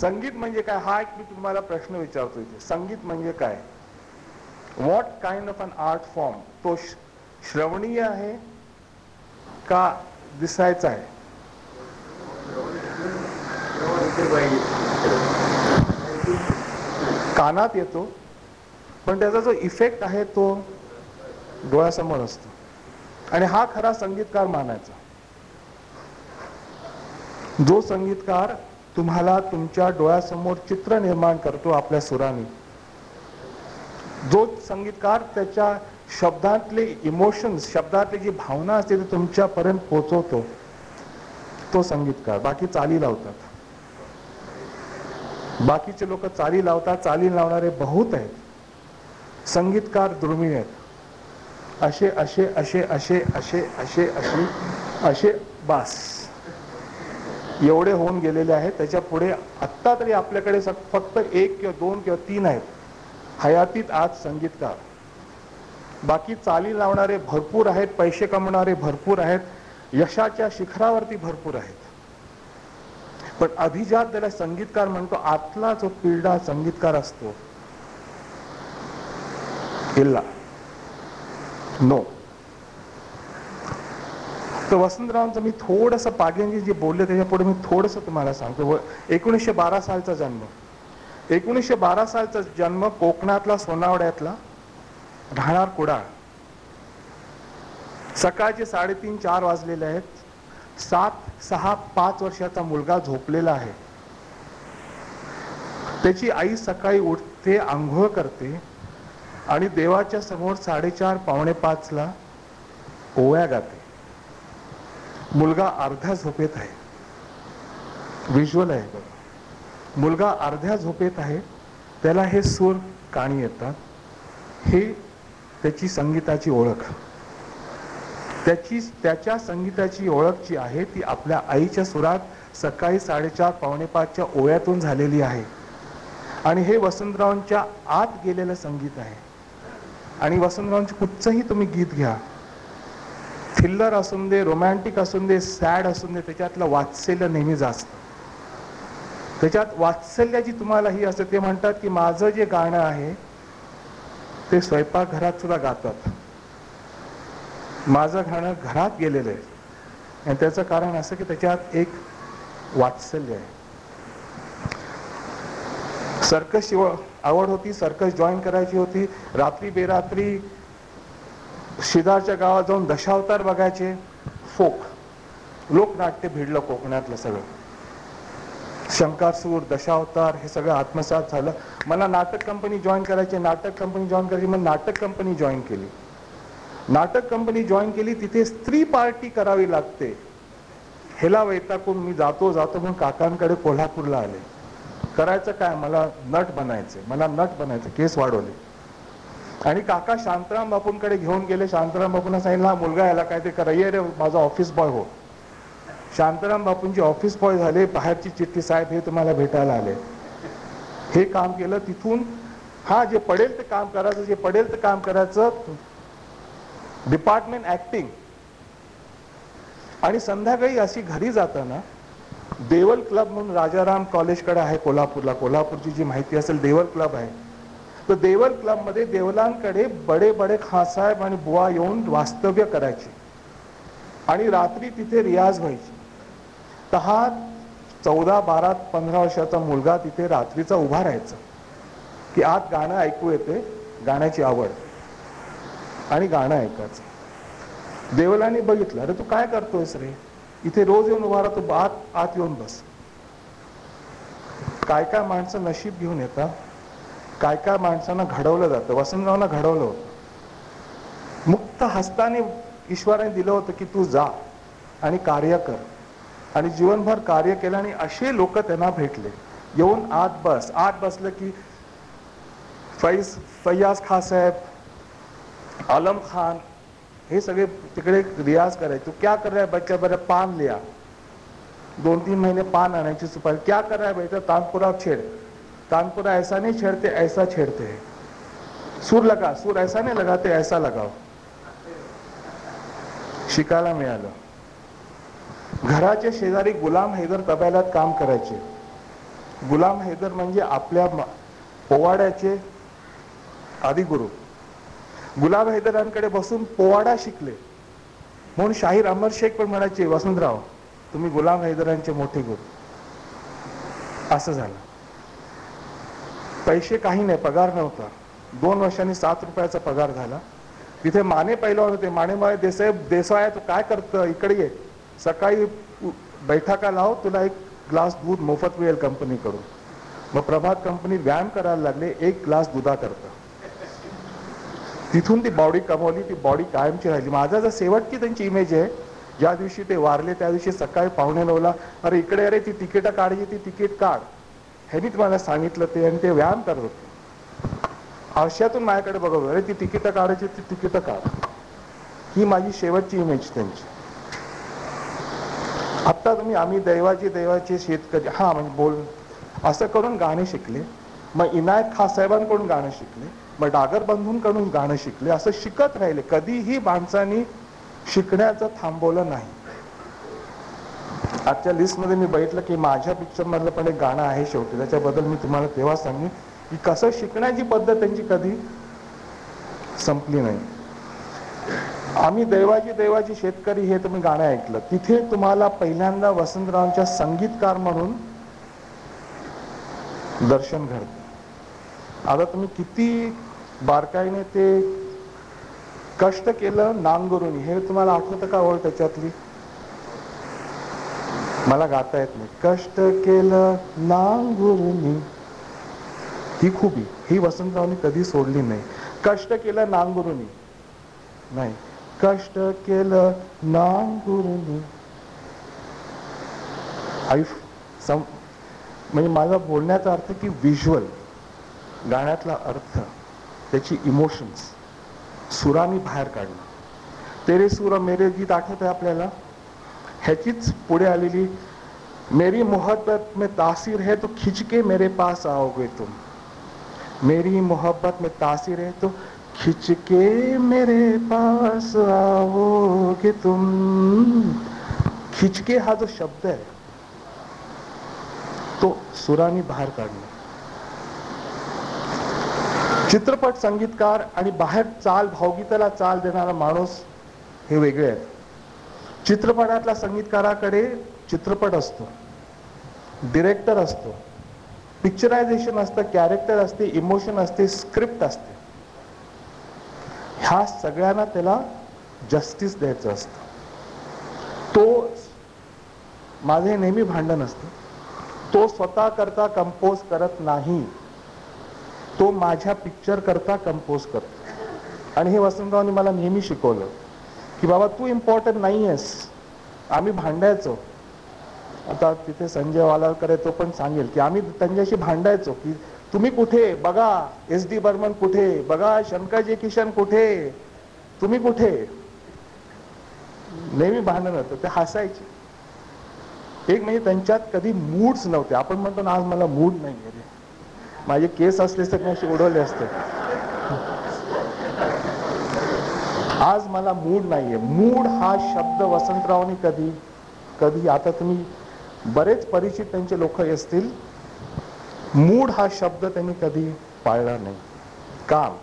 संगीत म्हणजे काय? हा एक मी तुम्हाला प्रश्न विचारतो इथे. संगीत म्हणजे काय? What kind of an art form तो श- श्रवणीय आहे का दिसायचा आहे? कानात येतो पण त्याचा जो इफेक्ट आहे तो डोळ्यासमोर असतो. आणि हा खरा संगीतकार मानायचा. जो संगीतकार तुम्हाला तुमच्या डोळ्यासमोर चित्र निर्माण करतो आपल्या सुराने. जो संगीतकार त्याच्या शब्दातले इमोशन्स शब्दातली जी भावना असते ती तुमच्यापर्यंत पोहोचवतो तो संगीतकार. बाकी चाली लावतात. बाकीचे लोक चाली लावतात चाली लावणारे बहुत आहेत. संगीतकार दुर्मिळ आहेत. असे असे असे असे असे असे असे असे बास. एवढे होऊन गेलेले आहेत. त्याच्या पुढे आत्ता तरी आपल्याकडे फक्त एक किंवा दोन किंवा तीन आहेत. हयातीत आज संगीतकार. बाकी चाली लावणारे भरपूर आहेत पैसे कमवणारे भरपूर आहेत यशाच्या शिखरावरती भरपूर आहेत. पण अभिजात त्याला संगीतकार म्हणतो आतला जो पिढा संगीतकार असतो किल्ला नो तर वसंतरावांचं मी थोडंसं पागेंजी जे बोलले त्याच्यापुढे मी थोडंसं तुम्हाला सांगतो. व एकोणीसशे बारा सालचा जन्म. एकोणीसशे बारा सालचा जन्म कोकणातला सोनावड्यातला राहणार कुडाळ. सकाळचे साडेतीन चार वाजलेले आहेत. सात सहा पाच वर्षाचा मुलगा झोपलेला आहे. त्याची आई सकाळी उठते आंघोळ करते आणि देवाच्या समोर साडेचार पावणे पाचला ओव्या गाते. मुलगा अर्ध्या झोपेत आहे. विज्युअल आहे बघा. मुलगा अर्ध्या झोपेत आहे. त्याला हे सूर काणी येतात. हे त्याची संगीताची ओळख. त्याची त्याच्या संगीताची ओळख जी आहे ती आपल्या आईच्या सुरात सकाळी साडेचार पावणे पाचच्या झालेली आहे. आणि हे वसंतरावांच्या आत गेलेलं संगीत आहे. आणि वसंतरावांचे कुठचंही तुम्ही गीत घ्या थ्रिलर असून दे रोमॅन्टिक असून दे सॅड असून दे त्याच्यातलं वात्सल्य नेहमी जास्त. त्याच्यात वात्सल्याची तुम्हाला ही असते ते म्हणतात की माझं जे गाणं आहे ते स्वयंपाकघरात सुद्धा गातात. माझं गाणं घरात गेलेलं आहे. आणि त्याचं कारण असं की त्याच्यात एक वात्सल्य आहे. सर्कसची आवड होती सर्कस जॉईन करायची होती. रात्री बेरात्री शेजारच्या गावात जाऊन दशावतार बघायचे फोक. लोकनाट्य भिडलं कोकणातलं सगळं. शंकासूर दशावतार हे सगळं आत्मसात झालं. मला नाटक कंपनी जॉईन करायची नाटक कंपनी जॉईन करायची मग नाटक कंपनी जॉईन केली. नाटक कंपनी जॉईन केली तिथे स्त्री पार्टी करावी लागते. हेला वैताकून मी जातो जातो म्हणून काकांकडे कोल्हापूरला आले. करायचं काय? मला नट बनायचे. मला नट बनायचं. केस वाढवले. आणि काका शांताराम बापूंकडे घेऊन गेले. शांताराम बापूंना सांगितलं हा मुलगा याला काय ते करा. ये रे माझा ऑफिस बॉय हो. शांताराम बापूंची ऑफिस बॉय झाले. बाहेरची चिठ्ठी साहेब हे तुम्हाला भेटायला आले. हे काम केलं. तिथून हा जे पडेल ते काम करायचं जे पडेल ते काम करायचं. डिपार्टमेंट ऍक्टिंग आणि संध्याकाळी अशी घरी जाताना देवल क्लब म्हणून राजाराम कॉलेजकडे आहे कोल्हापूरला. कोल्हापूरची जी माहिती असेल देवल क्लब आहे. तर देवल क्लबमध्ये देवलांकडे बडे बडे खासाहेब आणि बुवा येऊन वास्तव्य करायचे. आणि रात्री तिथे रियाज व्हायची. तर हा चौदा बारा पंधरा वर्षाचा मुलगा तिथे रात्रीचा उभा राहायचा. की आत गाणं ऐकू येते गाण्याची आवड. आणि गाणं ऐकायचं. देवलाने बघितलं अरे तू काय करतोयस रे? इथे रोज येऊन उभा राहतो आत आत येऊन बस. काय काय माणसं नशीब घेऊन येतात? काय काय माणसांना घडवलं जातं. वसंतरावांना घडवलं होतं. मुक्त हस्ताने ईश्वराने दिलं होतं की तू जा आणि कार्य कर. आणि जीवनभर कार्य केलं आणि असे लोक त्यांना भेटले. येऊन आत बस. आत बसलं की फैज फैयाज खा साहेब आलम खान हे सगळे तिकडे रियाज करायचे. तू क्या कर रहा है बच्चा? बरं पान लिया. दोन तीन महिने पान आणायची सुपारी. क्या कर रहा है बेटा? तानपुरा छेड़. तानपुरा ऐसा नहीं छेड़ते ऐसा छेड़ते हैं। सूर लगा सूर ऐसा नहीं लगाते ऐसा लगाओ। शिकायला मिळालं घराच्या शेजारी गुलाम हैदर तबेल्यात काम करायचे। गुलाम हैदर म्हणजे आपल्या पोवाड्याचे आदिगुरु। गुलाम हैदरांकडे बसून पोवाडा शिकले। म्हणून शाहीर अमर शेख पण म्हणायचे वसंतराव तुम्ही गुलाम हैदरांचे मोठे गुरु. असं झालं. पैसे काही नाही पगार नव्हता. दोन वर्षांनी सात रुपयाचा पगार झाला. तिथे माने पहिलवान होते. माने मला देसाई देसाय तू काय करतं? इकडे ये. सकाळी बैठका लाव तुला एक ग्लास दूध मोफत मिळेल कंपनीकडून. मग प्रभात कंपनी व्यायाम करायला लागले एक ग्लास दुधा करतं तिथून ती बॉडी कमवली ती बॉडी कायमची राहिली. माझा जर शेवटची त्यांची इमेज आहे ज्या दिवशी ते वारले त्या दिवशी सकाळी पाहुणे नऊला अरे इकडे अरे ती तिकीट काढायची ती तिकीट काढ. ह्यांनी मला सांगितलं ते आणि ते व्यायाम करत होते. आरशातून माझ्याकडे बघत अरे ती तिकीटं काढायची ती तिकिटं काढ. ही माझी शेवटची इमेज त्यांची. आत्ता तुम्ही आम्ही दैवाची दैवाचे शेतकरी हा म्हणजे बोल. असं करून गाणे शिकले. मग इनायत खासाहेबांकडून गाणं शिकले. मग डागर बंधूंकडून गाणं शिकले. असं शिकत राहिले. कधीही माणसांनी शिकण्याचं थांबवलं नाही. आजच्या लिस्टमध्ये मी बघितलं की माझ्या पिक्चर मधलं पण एक गाणं आहे शेवटी. त्याच्याबद्दल मी तुम्हाला तेव्हा सांगेन की कसं शिकण्याची पद्धत त्यांची कधी संपली नाही. आम्ही दैवाची दैवाची शेतकरी हे तुम्ही गाणं ऐकलं. तिथे तुम्हाला पहिल्यांदा वसंतरावांच्या संगीतकार म्हणून दर्शन घडते. आता तुम्ही किती बारकाईने ते कष्ट केलं नांगरुनी हे तुम्हाला आठवतं का ओळ त्याच्यातली? मला गाता येत नाही. कष्ट केलं नांगुरुनी. ही खूबी ही वसंतरावनी कधी सोडली नाही. कष्ट केलं नांगुरुनी. नाही. कष्ट केलं नांगुरुनी. आयुष सम म्हणजे माझा बोलण्याचा अर्थ की व्हिज्युअल गाण्यातला अर्थ त्याची इमोशन्स सुरांनी बाहेर काढणं. तेरे सुर मेरे गीत आठवत आहे आपल्याला? ह्याचीच पुढे आलेली मेरी मोहब्बत में तासीर है तो खिचके मेरे पास आओगे तुम। मेरी मोहब्बत में तासीर है तो खिचके मेरे पास आओगे तुम। खिचके हा जो शब्द आहे तो सुरानी बाहेर काढणे। चित्रपट संगीतकार आणि बाहेर चाल भावगीताला चाल देणारा माणूस हे वेगळे आहेत. चित्रपटातल्या संगीतकाराकडे चित्रपट असतो. डिरेक्टर असतो. पिक्चरायझेशन असतं कॅरेक्टर असते इमोशन असते स्क्रिप्ट असते. ह्या सगळ्यांना त्याला जस्टिस द्यायचं असतं. तो माझं नेहमी भांडण असतं. तो स्वतः करता कंपोज करत नाही. तो माझ्या पिक्चर करता कंपोज करतो. आणि हे वसंतरावनी मला नेहमी शिकवलं. की बाबा तू इम्पॉर्टंट नाही आहेस आम्ही भांडायचो. आता तिथे संजय वालाकर आहे तो पण सांगेल की आम्ही त्यांच्याशी भांडायचो की तुम्ही कुठे? बघा एस डी बर्मन कुठे? बघा शंकरजी किशन कुठे? तुम्ही कुठे? नेहमी भांडण होतं ते हसायचे. एक म्हणजे त्यांच्यात कधी मूड्स नव्हते. आपण म्हणतो ना आज मला मूड नाही रे. माझे केस असले तर मी असे उडवले असते. आज मला मूड नाहीये. मूड हा शब्द वसंतरावने कधी कधी आता तुम्ही बरेच परिचित त्यांचे लोक असतील. मूड हा शब्द त्यांनी कधी पाळला नाही. काम.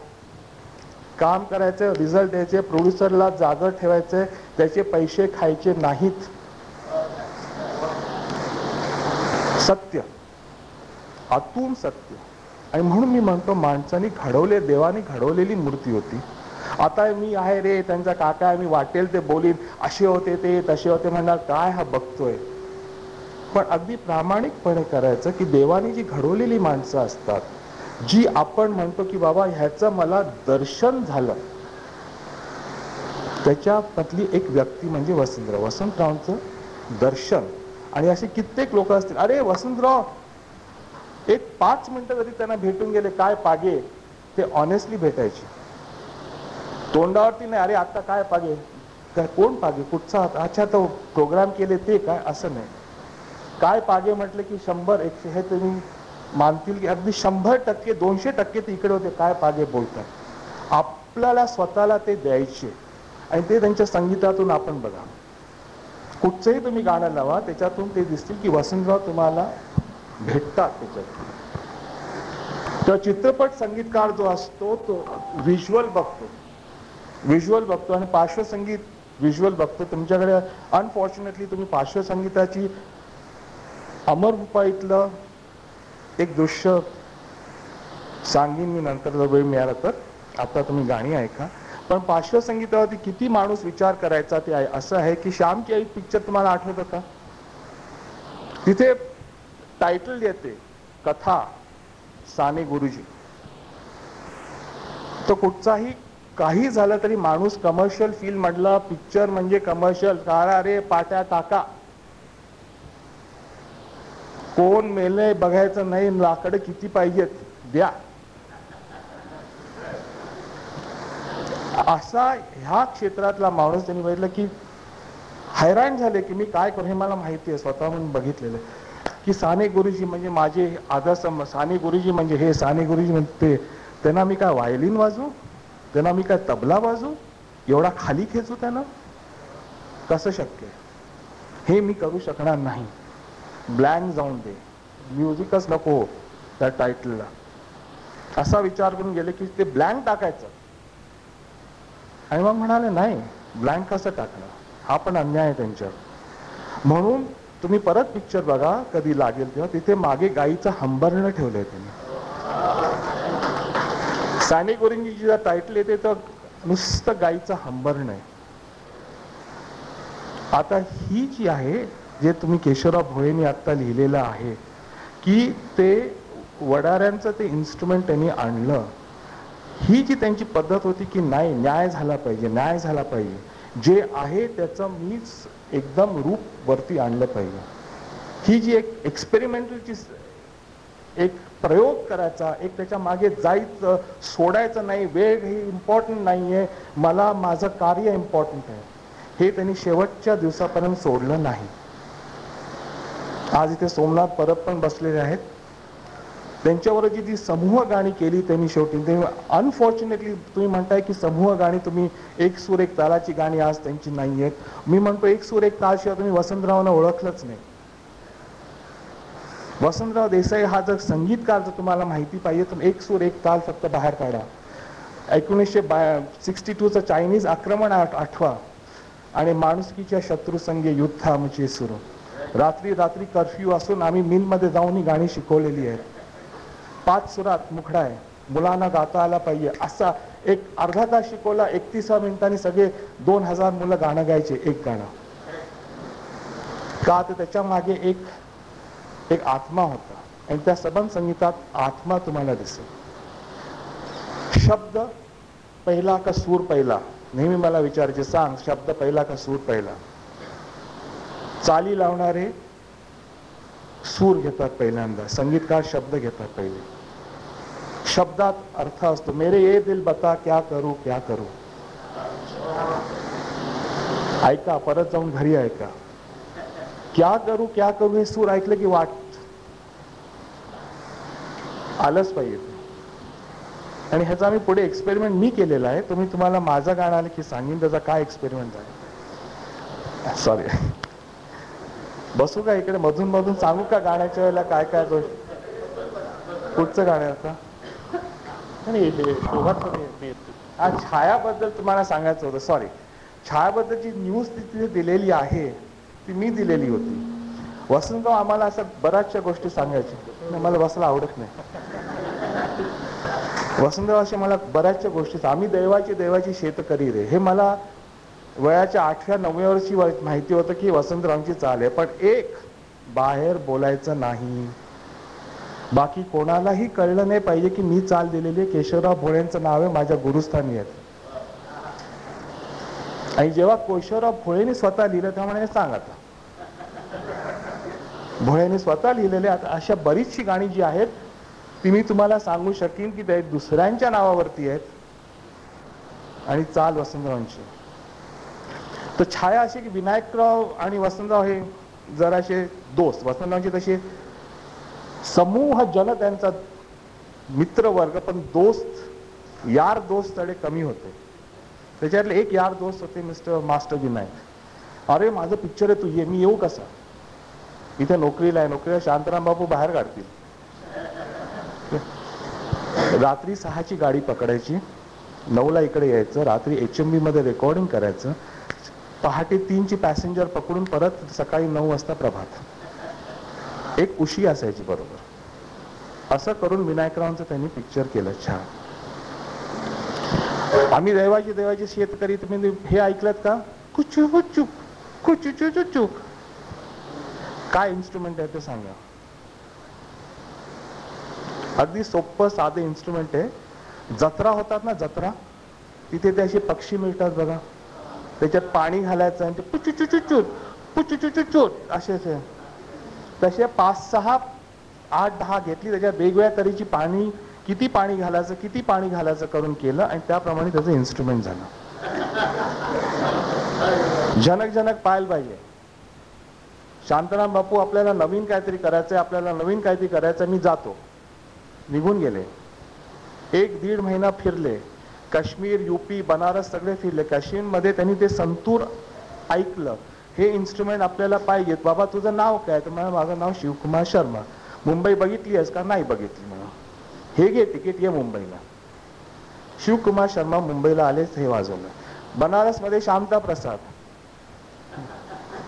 काम करायचं रिझल्ट द्यायचे प्रोड्युसरला जागर ठेवायचे त्याचे पैसे खायचे नाहीत. सत्य. आतून सत्य. आणि म्हणून मी म्हणतो माणसाने घडवले देवाने घडवलेली मूर्ती होती. आता मी आहे रे त्यांचा काका आहे मी वाटेल ते बोलीन. असे होते ते तसे होते म्हणणार काय हा बघतोय? पण अगदी प्रामाणिकपणे करायचं की देवाने जी घडवलेली माणसं असतात जी आपण म्हणतो की बाबा ह्याचं मला दर्शन झालं. त्याच्यामधली एक व्यक्ती म्हणजे वसंतराव. वसंतरावांचं दर्शन. आणि असे कित्येक लोक असतील. अरे वसंतराव एक पाच मिनिटं जरी त्यांना भेटून गेले काय पागे? ते ऑनेस्टली भेटायचे. तोंडावरती नाही अरे आता काय पागे? काय कोण पागे? कुठचा अच्छा तो प्रोग्राम केले ते काय? असं नाही. काय पागे? म्हटलं की शंभर एकशे हे तुम्ही मानतील की अगदी शंभर टक्के दोनशे टक्के ते इकडे होते काय पागे? बोलतात. आपल्याला स्वतःला ते द्यायचे आणि ते त्यांच्या संगीतातून आपण बघा. कुठचंही तुम्ही गाणं लावा त्याच्यातून ते दिसतील की वसंतराव तुम्हाला भेटतात त्याच्यात तर चित्रपट संगीतकार जो असतो तो व्हिज्युअल बघतो. व्हिज्युअल बघतो आणि पार्श्वसंगीत व्हिज्युअल बघतो. तुमच्याकडे अनफॉर्च्युनेटली तुम्ही पार्श्वसंगीताची अमर इथलं एक दृश्य सांगीन मी नंतर जर वेळ मिळाला तर. आता तुम्ही गाणी ऐका. पण पार्श्वसंगीतावरती किती माणूस विचार करायचा ते आहे. असं आहे की श्याम की आई पिक्चर तुम्हाला आठवत का? तिथे टायटल येते कथा साने गुरुजी. तो कुठचाही काही झालं तरी माणूस कमर्शियल फील्ड म्हटलं पिक्चर म्हणजे कमर्शियल काळा रे पाट्या टाका. कोण मेले बघायचं नाही लाकडं किती पाहिजेत? द्या. असा ह्या क्षेत्रातला माणूस त्यांनी बघितलं की हैराण झाले की मी काय करू हे मला माहिती आहे स्वतःहून बघितलेलं की साने गुरुजी म्हणजे माझे आदर्श साने गुरुजी म्हणजे हे साने गुरुजी म्हणजे ते त्यांना मी काय व्हायलिन वाजू त्यांना मी काय तबला वाजू एवढा खाली खेचू त्यांना? कसं शक्य हे मी करू शकणार नाही. ब्लँक जाऊन दे. म्युझिकच नको हो, त्या टायटलला असा विचार करून गेले की ते ब्लँक टाकायचं. आणि मग म्हणाले नाही ब्लँक कसं टाकणं हा पण अन्याय आहे त्यांच्यावर. म्हणून तुम्ही परत पिक्चर बघा कधी लागेल तेव्हा. तिथे मागे गाईचं हंबरणं ठेवलंय त्यांनी. साने गोरिंगची जी टायटल येते तर नुसतं गाईचं हंबरण आहे आता ही जी आहे जे तुम्ही केशवराव भोळेंनी आता लिहिलेलं आहे की ते वडाऱ्यांचं ते इन्स्ट्रुमेंट त्यांनी आणलं ही जी त्यांची पद्धत होती की नाही न्याय झाला पाहिजे न्याय झाला पाहिजे जे आहे त्याचं मीच एकदम रूप वरती आणलं पाहिजे. ही जी एक एक्सपेरिमेंटलची एक प्रयोग करायचा एक त्याच्यामागे जायचं सोडायचं नाही वेळ ही इम्पॉर्टंट नाही आहे मला माझं कार्य इम्पॉर्टंट आहे. हे त्यांनी शेवटच्या दिवसापर्यंत सोडलं नाही. आज इथे सोमनाथ परब पण बसलेले आहेत. त्यांच्यावर जी जी समूह गाणी केली त्यांनी शेवटी ते अनफॉर्च्युनेटली तुम्ही म्हणताय की समूह गाणी तुम्ही एक सूर एक तालाची गाणी आज त्यांची नाही आहेत मी म्हणतो एक सूर एक तालशिवाय तुम्ही वसंतरावांना ओळखलंच नाही. वसंतराव देसाई हा जर संगीतकार जर तुम्हाला माहिती पाहिजे तर एक सूर एक ताल फक्त बाहेर काढा. एकोणीसशे बा सिक्स्टी टूचं चायनीज आक्रमण आठ आठवा. आणि माणुसकीच्या शत्रुसंगे युद्ध आमचे सुरू. रात्री रात्री कर्फ्यू असून आम्ही मिनमध्ये जाऊन ही गाणी शिकवलेली आहेत. पाच सुरात मुखडा आहे. मुलांना गाता आला पाहिजे. असा एक अर्धा तास शिकवला एकतीसा मिनिटांनी सगळे दोन हजार मुलं गाणं गायचे एक गाणं. का तर त्याच्यामागे एक एक आत्मा होता. आणि त्या सबन संगीतात आत्मा तुम्हाला दिसेल. शब्द पहिला का सूर पहिला? नेहमी मला विचारायचे सांग शब्द पहिला का सूर पहिला? चाली लावणारे सूर घेतात पहिल्यांदा संगीतकार शब्द घेतात पहिले. शब्दात अर्थ असतो मेरे ये दिल बता क्या करू क्या करू? ऐका परत जाऊन घरी ऐका. क्या करू क्या करू हे सूर ऐकलं की वाट? आलंच पाहिजे. आणि ह्याचा आम्ही पुढे एक्सपेरिमेंट मी केलेला आहे. तुम्ही तुम्हाला माझं गाणं आलं की सांगेन त्याचा काय एक्सपेरिमेंट आहे. सॉरी बसू का इकडे? मधून मधून सांगू का गाण्याच्या वेळेला काय काय गोष्ट कुठचं गाणं आता? नाही हा छायाबद्दल तुम्हाला सांगायचं होतं. सॉरी छायाबद्दल जी न्यूज तिथे दिलेली आहे. ती मी दिलेली होती. वसंतराव आम्हाला असं बऱ्याचशा गोष्टी सांगायच्या मला बसायला आवडत नाही. वसंतराव असे मला बऱ्याचशा गोष्टी आम्ही देवाची देवाची शेतकरी रे. हे मला वयाच्या आठव्या नवव्या वर्षी माहिती होतं की वसंतरावांची चाल आहे. पण एक बाहेर बोलायचं नाही. बाकी कोणालाही कळलं नाही पाहिजे की मी चाल दिलेली आहे. केशवराव भोळेंचं नाव आहे माझ्या गुरुस्थानी आहेत. आणि जेव्हा केशवराव भोळेने स्वतः लिहिलं तेव्हा म्हणे सांग भोळ्याने स्वतः लिहिलेले आता अशा बरीचशी गाणी जी आहेत ती मी तुम्हाला सांगू शकेन की ते दुसऱ्यांच्या नावावरती आहेत. आणि चाल वसंतरावांची. तर छाया अशी की विनायकराव आणि वसंतराव हे जराशे दोस्त. वसंतरावांचे तसे समूह जन त्यांचा मित्र वर्ग पण दोस्त यार दोस्त तडे कमी होते. त्याच्यातले एक यार दोस्त होते मिस्टर मास्टर विनायक. अरे माझं पिक्चर आहे तू ये मी येऊ कसा? इथे नोकरीला आहे नोकरीला शांताराम बापू बाहेर काढतील. रात्री सहाची गाडी पकडायची. नऊला इकडे यायचं. रात्री एच एम बी मध्ये रेकॉर्डिंग करायचं. पहाटे तीनची पॅसेंजर पकडून परत सकाळी नऊ वाजता प्रभात. एक उशी असायची बरोबर. असं करून विनायकरावांचं त्यांनी पिक्चर केलं. छान. आम्ही देवाची देवाची शेतकरी तुम्ही हे ऐकलत का? कुचू हुचूक कुचू चुचू चूक काय इन्स्ट्रुमेंट आहे ते सांगा. अगदी सोपं साधे इन्स्ट्रुमेंट आहे. जत्रा होतात ना जत्रा? तिथे ते असे पक्षी मिळतात बघा. त्याच्यात पाणी घालायचं आणि ते पुचू चुचू चूट पुचू चुचू असे असे तसे पाच सहा आठ दहा घेतली त्याच्यात वेगवेगळ्या तऱ्हेची पाणी किती पाणी घालायचं किती पाणी घालायचं करून केलं आणि त्याप्रमाणे त्याचं इन्स्ट्रुमेंट झालं. जनक जनक पाहायला पाहिजे. शांताराम बापू आपल्याला नवीन काहीतरी करायचं आहे आपल्याला नवीन काहीतरी करायचं मी जातो. निघून गेले. एक दीड महिना फिरले. काश्मीर युपी बनारस सगळे फिरले. काश्मीरमध्ये त्यांनी ते संतूर ऐकलं. हे इन्स्ट्रुमेंट आपल्याला पाहिजेत बाबा तुझं नाव काय? तर मला माझं नाव शिवकुमार शर्मा. मुंबई बघितली आहेस का? नाही बघितली म्हणा हे घे तिकीट ये मुंबईला. शिवकुमार शर्मा मुंबईला आलेच हे वाजवलं. बनारसमध्ये शांता प्रसाद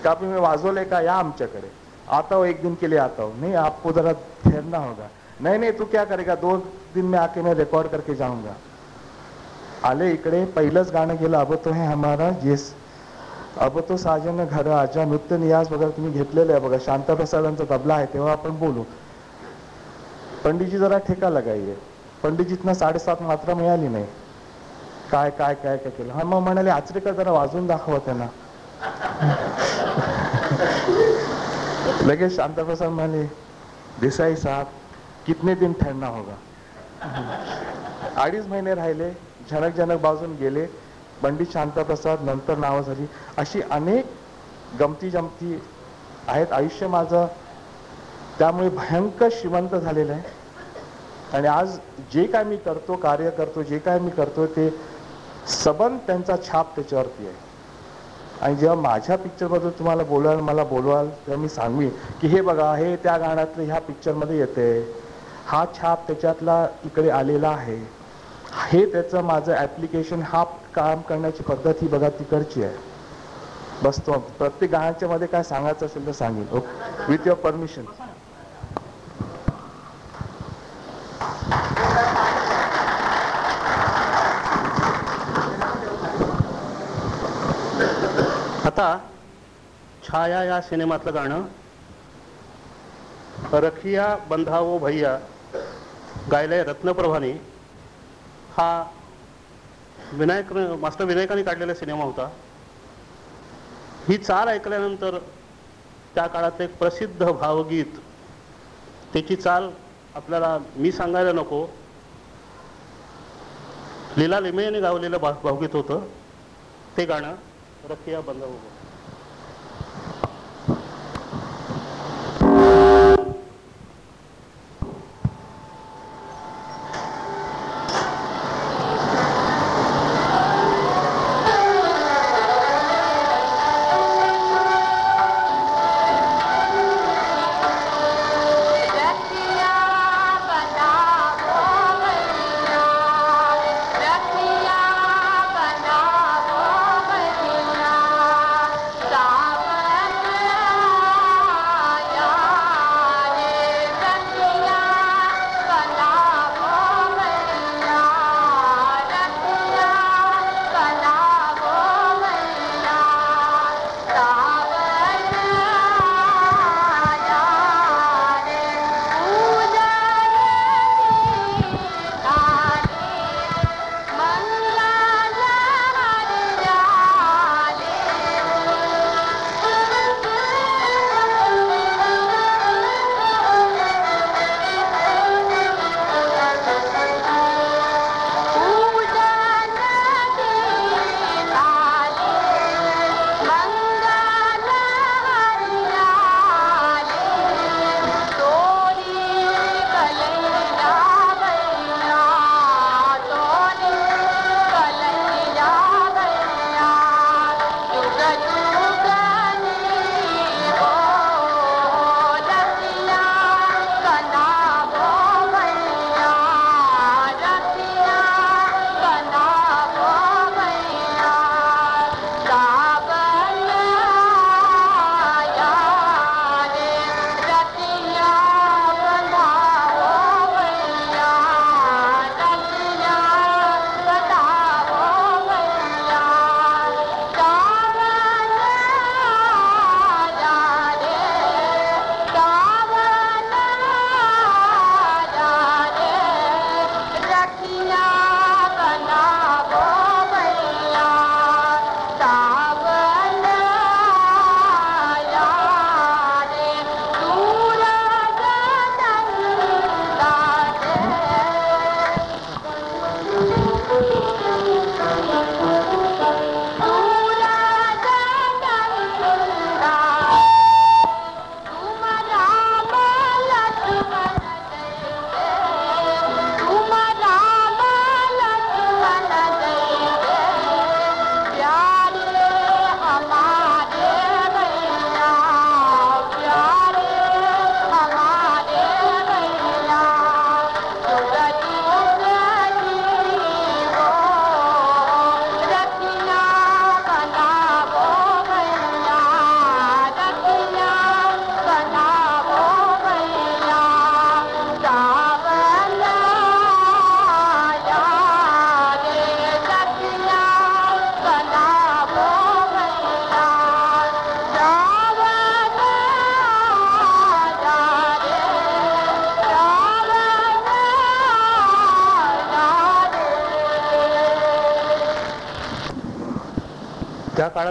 का तुम्ही वाजवले का? या आमच्याकडे. आता हो एक दिन के लिए आता हो नहीं आपको जरा ठहरना होगा. नहीं नहीं तू क्या करेगा? दो दिन में आके मैं रेकॉर्ड करके जाऊंगा. आले इकडे पहिलंच गाणं गेलं अब तो है हमारा येस अब तो साजन घर आजा नृत्य नियाज वगैरे तुम्ही घेतलेलं आहे बघा. शांताप्रसादांचा तबला आहे तेव्हा आपण बोलू. पंडितजी जरा ठेका लगाईये. पंडितजीतना साडेसात मात्रा मिळाली नाही. काय काय काय काय केलं? हा मग म्हणाले आचरेकर जरा वाजून दाखवा त्यांना. लगेच शांताप्रसाद म्हणाले देसाई साहब कितने दिन ठहरना होगा? अडीच महिने राहिले झनक झनक बाजून गेले पंडित शांताप्रसाद नंतर नावं झाली. अशी अनेक गमती जमती आहेत. आयुष्य माझं त्यामुळे भयंकर श्रीमंत झालेलं आहे. आणि आज जे काय मी करतो कार्य करतो जे काय मी करतो ते सबन त्यांचा छाप त्याच्यावरती आहे. आणि जेव्हा माझ्या पिक्चरबद्दल तुम्हाला बोलवाल मला बोलवाल तेव्हा मी सांगवीन की हे बघा हे त्या गाण्यातलं ह्या पिक्चरमध्ये येते हा छाप त्याच्यातला इकडे आलेला आहे. हे त्याचं माझं ॲप्लिकेशन हा काम करण्याची पद्धत ही बघा तिकडची आहे. बसतो प्रत्येक गाण्याच्या मध्ये काय सांगायचं असेल तर सांगेन. ओके विथ युअर परमिशन आता छाया या सिनेमातलं गाणं रखिया बंधावो भैया गायलंय रत्नप्रभाने हा विनायक मास्टर विनायकाने काढलेला सिनेमा होता. ही चाल ऐकल्यानंतर त्या काळात एक प्रसिद्ध भावगीत त्याची चाल आपल्याला मी सांगायला नको. लीला लिमयेने गावलेलं भा भावगीत होतं ते गाणं. रखिया बंधावो भैया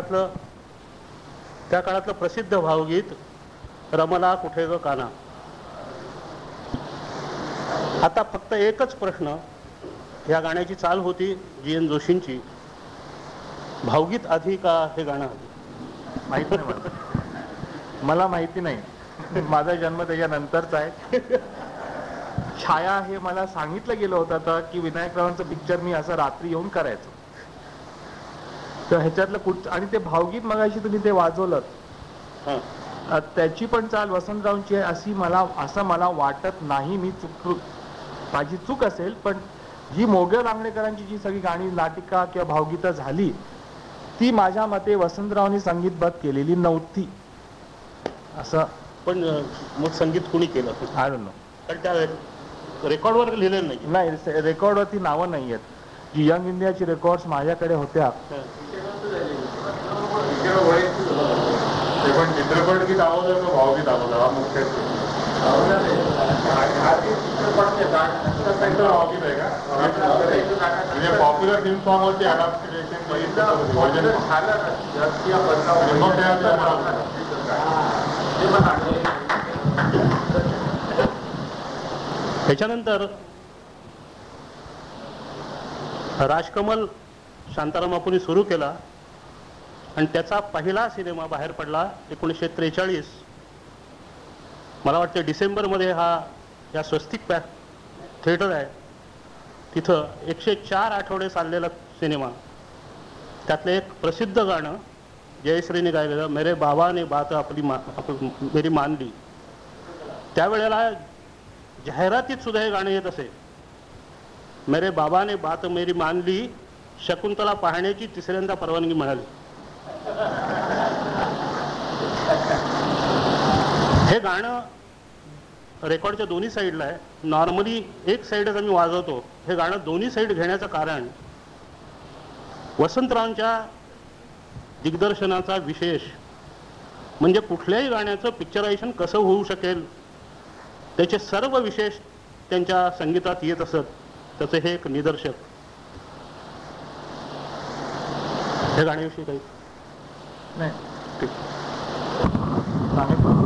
काळातलं त्या काळातलं प्रसिद्ध भावगीत रमला कुठे ग काना? आता फक्त एकच प्रश्न या गाण्याची चाल होती जी एन जोशींची. भावगीत आधी का हे गाणं माहिती माहीत नाही मला. मला माहिती नाही. माझा जन्म त्याच्यानंतरचा आहे. छाया हे मला सांगितलं गेलं होतं आता की विनायकरावांचं पिक्चर मी असं रात्री येऊन करायचो. तर ह्याच्यातलं कुठ आणि ते भावगीत मगाशी तुम्ही ते वाजवलं त्याची पण चाल वसंतरावांची आहे अशी मला असं मला वाटत नाही. मी चुक माझी चूक असेल पण जी मोगल आंगणेकरांची जी सगळी गाणी नाटिका किंवा भावगीतं झाली ती माझ्या मते वसंतरावांनी संगीतबद्ध केलेली नव्हती. असं पण मग संगीत कुणी केलं? आय डोंट नो कारण त्या रेकॉर्डवर लिहिलेलं नाही नाही रेकॉर्डवरती नावं नाही आहेत जी यंग इंडियाची रेकॉर्ड्स माझ्याकडे होत्या ते पण चित्रपट गीत आवडलं का भावगीत आवडलं हा मुख्य भावगीत आहे का? म्हणजे पॉप्युलर फिल्म सॉंग वरती त्याच्यानंतर राजकमल शांताराम बापूंनी सुरू केला. आणि त्याचा पहिला सिनेमा बाहेर पडला एकोणीसशे त्रेचाळीस. मला वाटतं डिसेंबरमध्ये हा या स्वस्तिक पॅ थिएटर आहे. तिथं एकशे चार आठवडे चाललेला सिनेमा. त्यातलं एक प्रसिद्ध गाणं जयश्रीने गायलेलं मेरे बाबाने बात आपली मा आप- मेरी मानली. त्यावेळेला जाहिरातीत सुद्धा हे गाणं येत असे. मेरे बाबाने बात मेरी मानली शकुंतला पाहण्याची तिसऱ्यांदा परवानगी मिळाली. हे गाणं रेकॉर्डच्या दोन्ही साईडला आहे. नॉर्मली एक साईडच आम्ही वाजवतो. हे गाणं दोन्ही साईड घेण्याचं कारण वसंतरावांच्या दिग्दर्शनाचा विशेष म्हणजे कुठल्याही गाण्याचं पिक्चरायझेशन कसं होऊ शकेल त्याचे सर्व विशेष त्यांच्या संगीतात येत असत त्याचं हे एक निदर्शक. हे गाण्याविषयी काही नाही ठीक सांगितलं सांगितलं.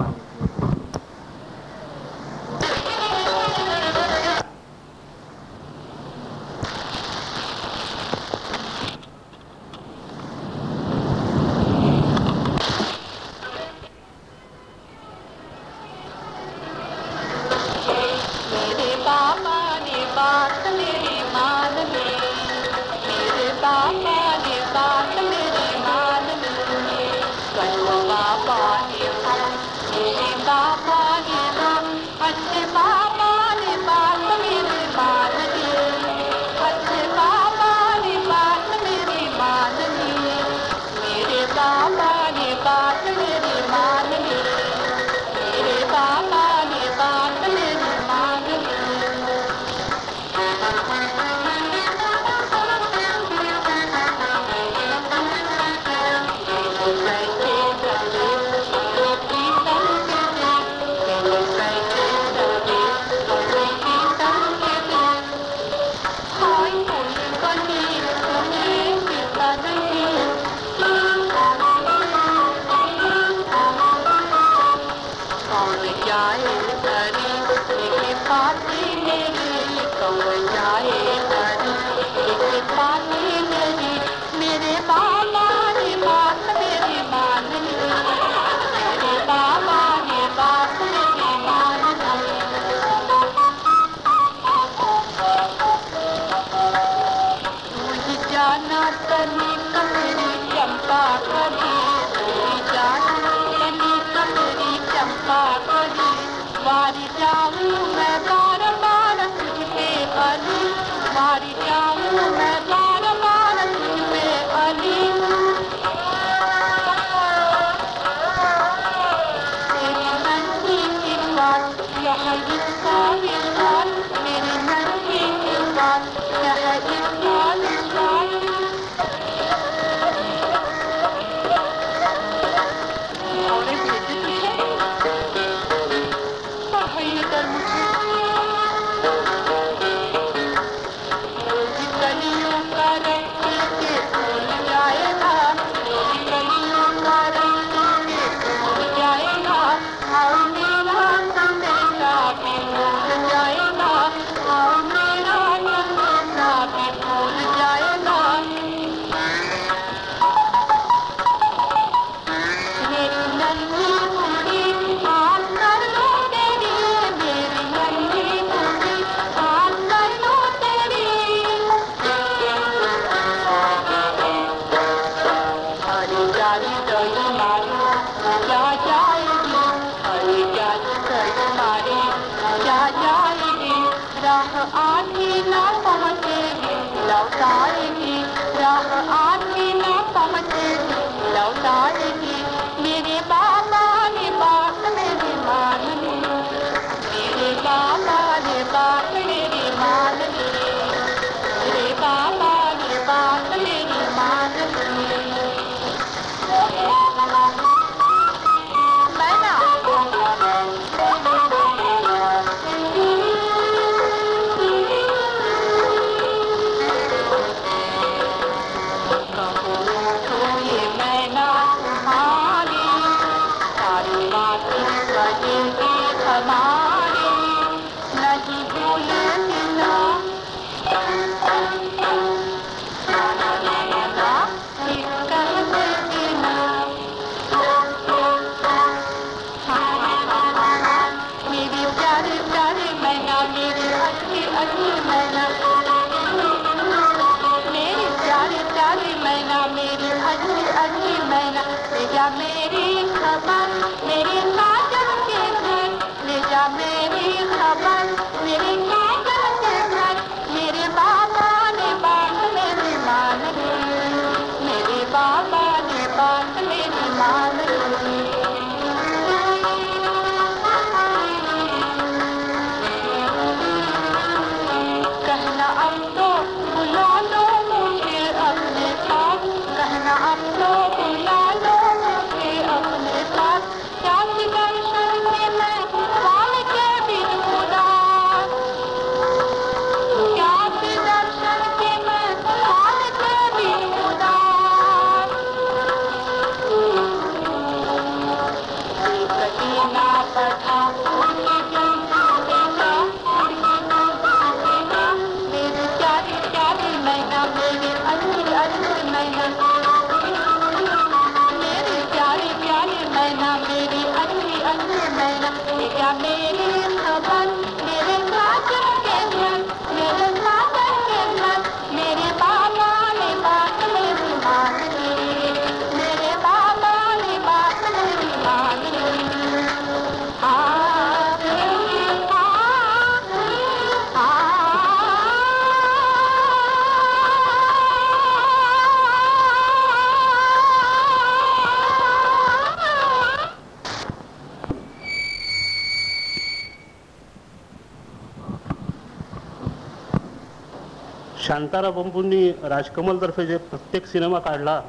शांतारा बंपूंनी राजकमलतर्फे जे प्रत्येक सिनेमा काढला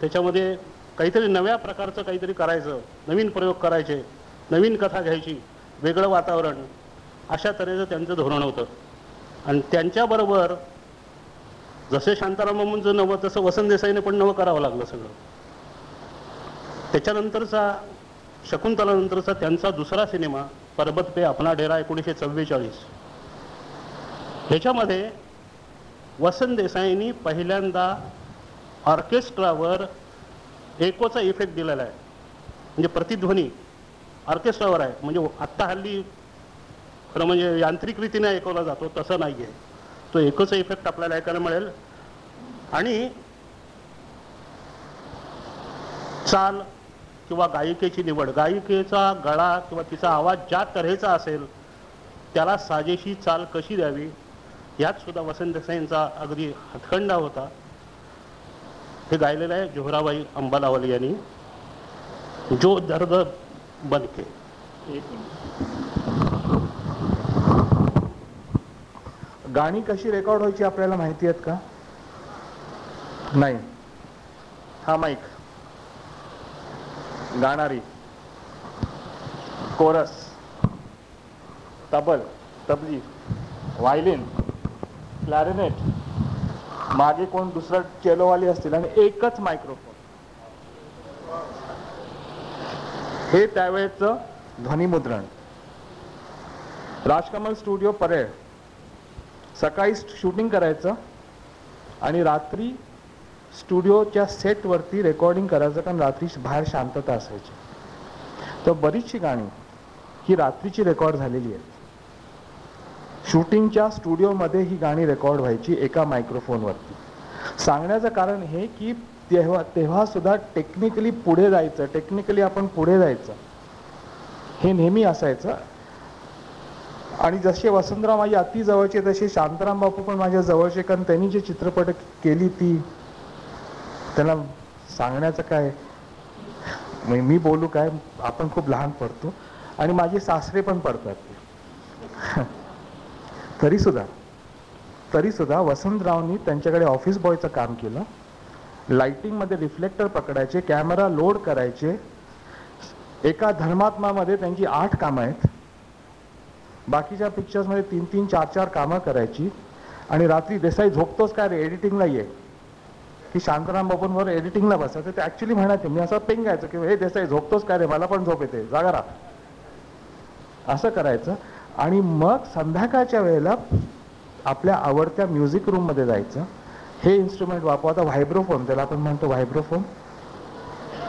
त्याच्यामध्ये काहीतरी नव्या प्रकारचं काहीतरी करायचं नवीन प्रयोग करायचे नवीन कथा घ्यायची वेगळं वातावरण अशा तऱ्हेचं त्यांचं धोरण होतं. आणि त्यांच्याबरोबर जसे शांताराम बंबूंचं नवं तसं वसंत देसाईने पण नवं करावं लागलं सगळं. त्याच्यानंतरचा शकुंतलानंतरचा त्यांचा दुसरा सिनेमा परबत पे अपना डेरा एकोणीसशे चव्वेचाळीस. ह्याच्यामध्ये वसंत देसाईंनी पहिल्यांदा ऑर्केस्ट्रावर एकोचा इफेक्ट दिलेला आहे. म्हणजे प्रतिध्वनी ऑर्केस्ट्रावर आहे. म्हणजे आत्ता हल्ली खरं म्हणजे यांत्रिक रीतीने ऐकवला जातो तसं नाही आहे तो एकोचा इफेक्ट आपल्याला ऐकायला मिळेल. आणि चाल किंवा गायिकेची निवड गायिकेचा गळा किंवा तिचा आवाज ज्या तऱ्हेचा असेल त्याला साजेशी चाल कशी द्यावी? यात सुद्धा वसंत देसाईंचा अगदी हातखंडा होता. हे गायलेलं आहे जोहराबाई अंबालावली यांनी. जो दर्द बनके. गाणी कशी रेकॉर्ड व्हायची आपल्याला माहिती आहेत का? नाही. हा माईक. गाणारी. कोरस. तबल. तबली. व्हायलिन. क्लॅरिनेट. मागे कोण दुसरं चेलोवाली असतील आणि एकच मायक्रोफोन. हे त्यावेळेचं ध्वनिमुद्रण. राजकमल स्टुडिओ परेड सकाळी शूटिंग करायचं आणि रात्री स्टुडिओच्या सेटवरती रेकॉर्डिंग करायचं कारण रात्री बाहेर शांतता असायची. तर बरीचशी गाणी ही रात्रीची रेकॉर्ड झालेली आहे शूटिंगच्या स्टुडिओमध्ये ही गाणी रेकॉर्ड व्हायची एका मायक्रोफोनवरती. सांगण्याचं कारण हे की तेव्हा तेव्हा सुद्धा टेक्निकली पुढे जायचं टेक्निकली आपण पुढे जायचं हे नेहमी असायचं. आणि जसे वसंतराव माझे अति जवळचे तसे शांताराम बापू पण माझ्या जवळचे कारण त्यांनी जे चित्रपट केली ती त्यांना सांगण्याचं काय? मी मी बोलू काय? आपण खूप लहान पडतो. आणि माझे सासरे पण पडतात. तरीसुद्धा तरीसुद्धा वसंतरावनी त्यांच्याकडे ऑफिस बॉयचं काम केलं. लाइटिंगमध्ये रिफ्लेक्टर पकडायचे कॅमेरा लोड करायचे. एका धर्मात्मामध्ये त्यांची आठ कामं आहेत. बाकीच्या पिक्चर्समध्ये तीन तीन चार चार कामं करायची. आणि रात्री देसाई झोपतोच काय रे एडिटिंगला ये. की शांताराम बापूंवर एडिटिंगला बसायचं ते ॲक्च्युली म्हणायचे मी असं पेंगायचं की हे देसाई झोपतोच काय रे मला पण झोप येते. जागा राहा असं करायचं. आणि मग संध्याकाळच्या वेळेला आपल्या आवडत्या म्युझिक रूममध्ये जायचं. हे इन्स्ट्रुमेंट वापरता व्हायब्रोफोन त्याला आपण म्हणतो व्हायब्रोफोन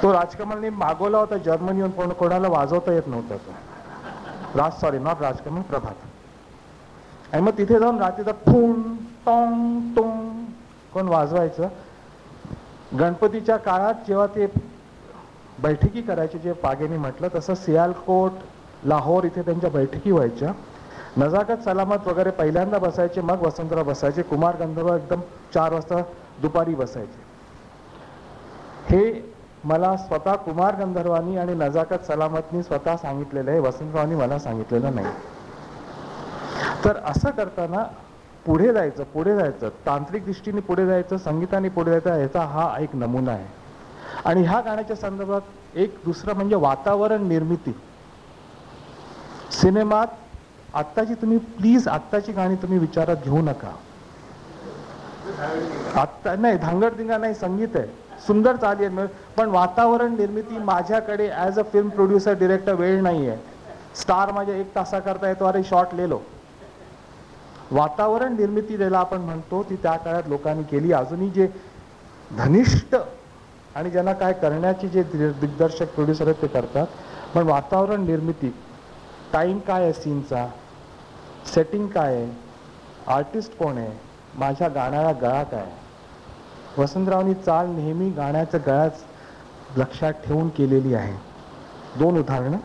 तो राजकमलने मागवला होता जर्मनीहून पण कोणाला वाजवता येत नव्हता तो. Raj sorry not Rajkamal Prabhat. आणि मग तिथे जाऊन रात्रीचा ठुंग टोंग टोंग कोण वाजवायचं. गणपतीच्या काळात जेव्हा ते बैठकी करायचे जे पागेने म्हटलं तसं सियालकोट लाहोर इथे त्यांच्या बैठकी व्हायच्या. नजाकत सलामत वगैरे पहिल्यांदा बसायचे मग वसंतराव बसायचे. कुमार गंधर्व एकदम चार वाजता दुपारी बसायचे. हे मला स्वतः कुमार गंधर्वानी आणि नजाकत सलामतनी स्वतः सांगितलेलं आहे. वसंतरावांनी मला सांगितलेलं नाही. तर असं करताना पुढे जायचं पुढे जायचं. तांत्रिक दृष्टीने पुढे जायचं संगीताने पुढे जायचं याचा हा एक नमुना आहे. आणि ह्या गाण्याच्या संदर्भात एक दुसरं म्हणजे वातावरण निर्मिती. सिनेमात आत्ताची तुम्ही प्लीज आत्ताची गाणी तुम्ही विचारात घेऊ नका. आत्ता नाही धांगडधिंगा नाही संगीत आहे. सुंदर चाली आहे पण वातावरण निर्मिती माझ्याकडे as a film producer director वेळ नाही आहे स्टार माझ्या एक तासा करता येतो अरे शॉर्ट लेलो. वातावरण निर्मिती ज्याला आपण म्हणतो ती त्या काळात लोकांनी केली. अजूनही जे धनिष्ठ आणि ज्यांना काय करण्याची जे दिग्दर्शक प्रोड्युसर आहेत ते करतात. पण वातावरण निर्मिती टाईम काय आहे सीनचा सेटिंग काय आहे? आर्टिस्ट कोण आहे? माझ्या गाण्याला गळा काय? वसंतरावनी चाल नेहमी गाण्याच्या गळ्याच लक्षात ठेवून केलेली आहे. दोन उदाहरणं.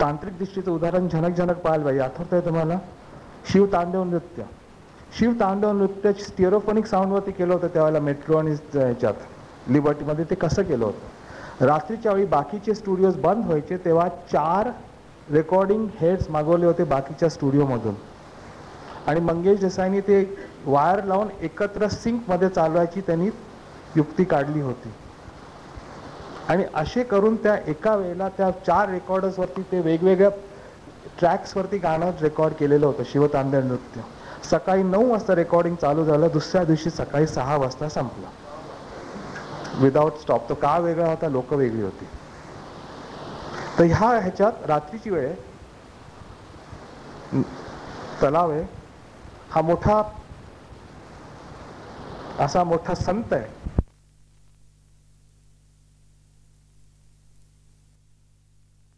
तांत्रिक दृष्टीचं उदाहरण झनक झनक पाहायला पाहिजे. आठवत आहे तुम्हाला? शिव तांडव नृत्य. शिव तांडव नृत्य स्टिरोफोनिक साऊंडवरती केलं होतं त्यावेळेला मेट्रो आणि याच्यात लिबर्टीमध्ये ते कसं केलं होतं? रात्रीच्या वेळी बाकीचे स्टुडिओज बंद व्हायचे तेव्हा चार रेकॉर्डिंग हेड्स मागवले होते बाकीच्या स्टुडिओमधून आणि मंगेश देसाईंनी ते वायर लावून एकत्र सिंकमध्ये चालवायची त्यांनी युक्ती काढली होती. आणि असे करून त्या एका वेळेला त्या चार रेकॉर्डर्सवरती ते वेगवेगळ्या ट्रॅक्सवरती गाणं रेकॉर्ड केलेलं होतं शिवतांडव नृत्य. सकाळी नऊ वाजता रेकॉर्डिंग चालू झालं दुसऱ्या दिवशी सकाळी सहा वाजता संपला. विदाऊट स्टॉप तो का वेगळा होता? लोक वेगळी होती. तर ह्या ह्याच्यात रात्रीची वेळ आहे. तलाव आहे हा मोठा असा मोठा संत आहे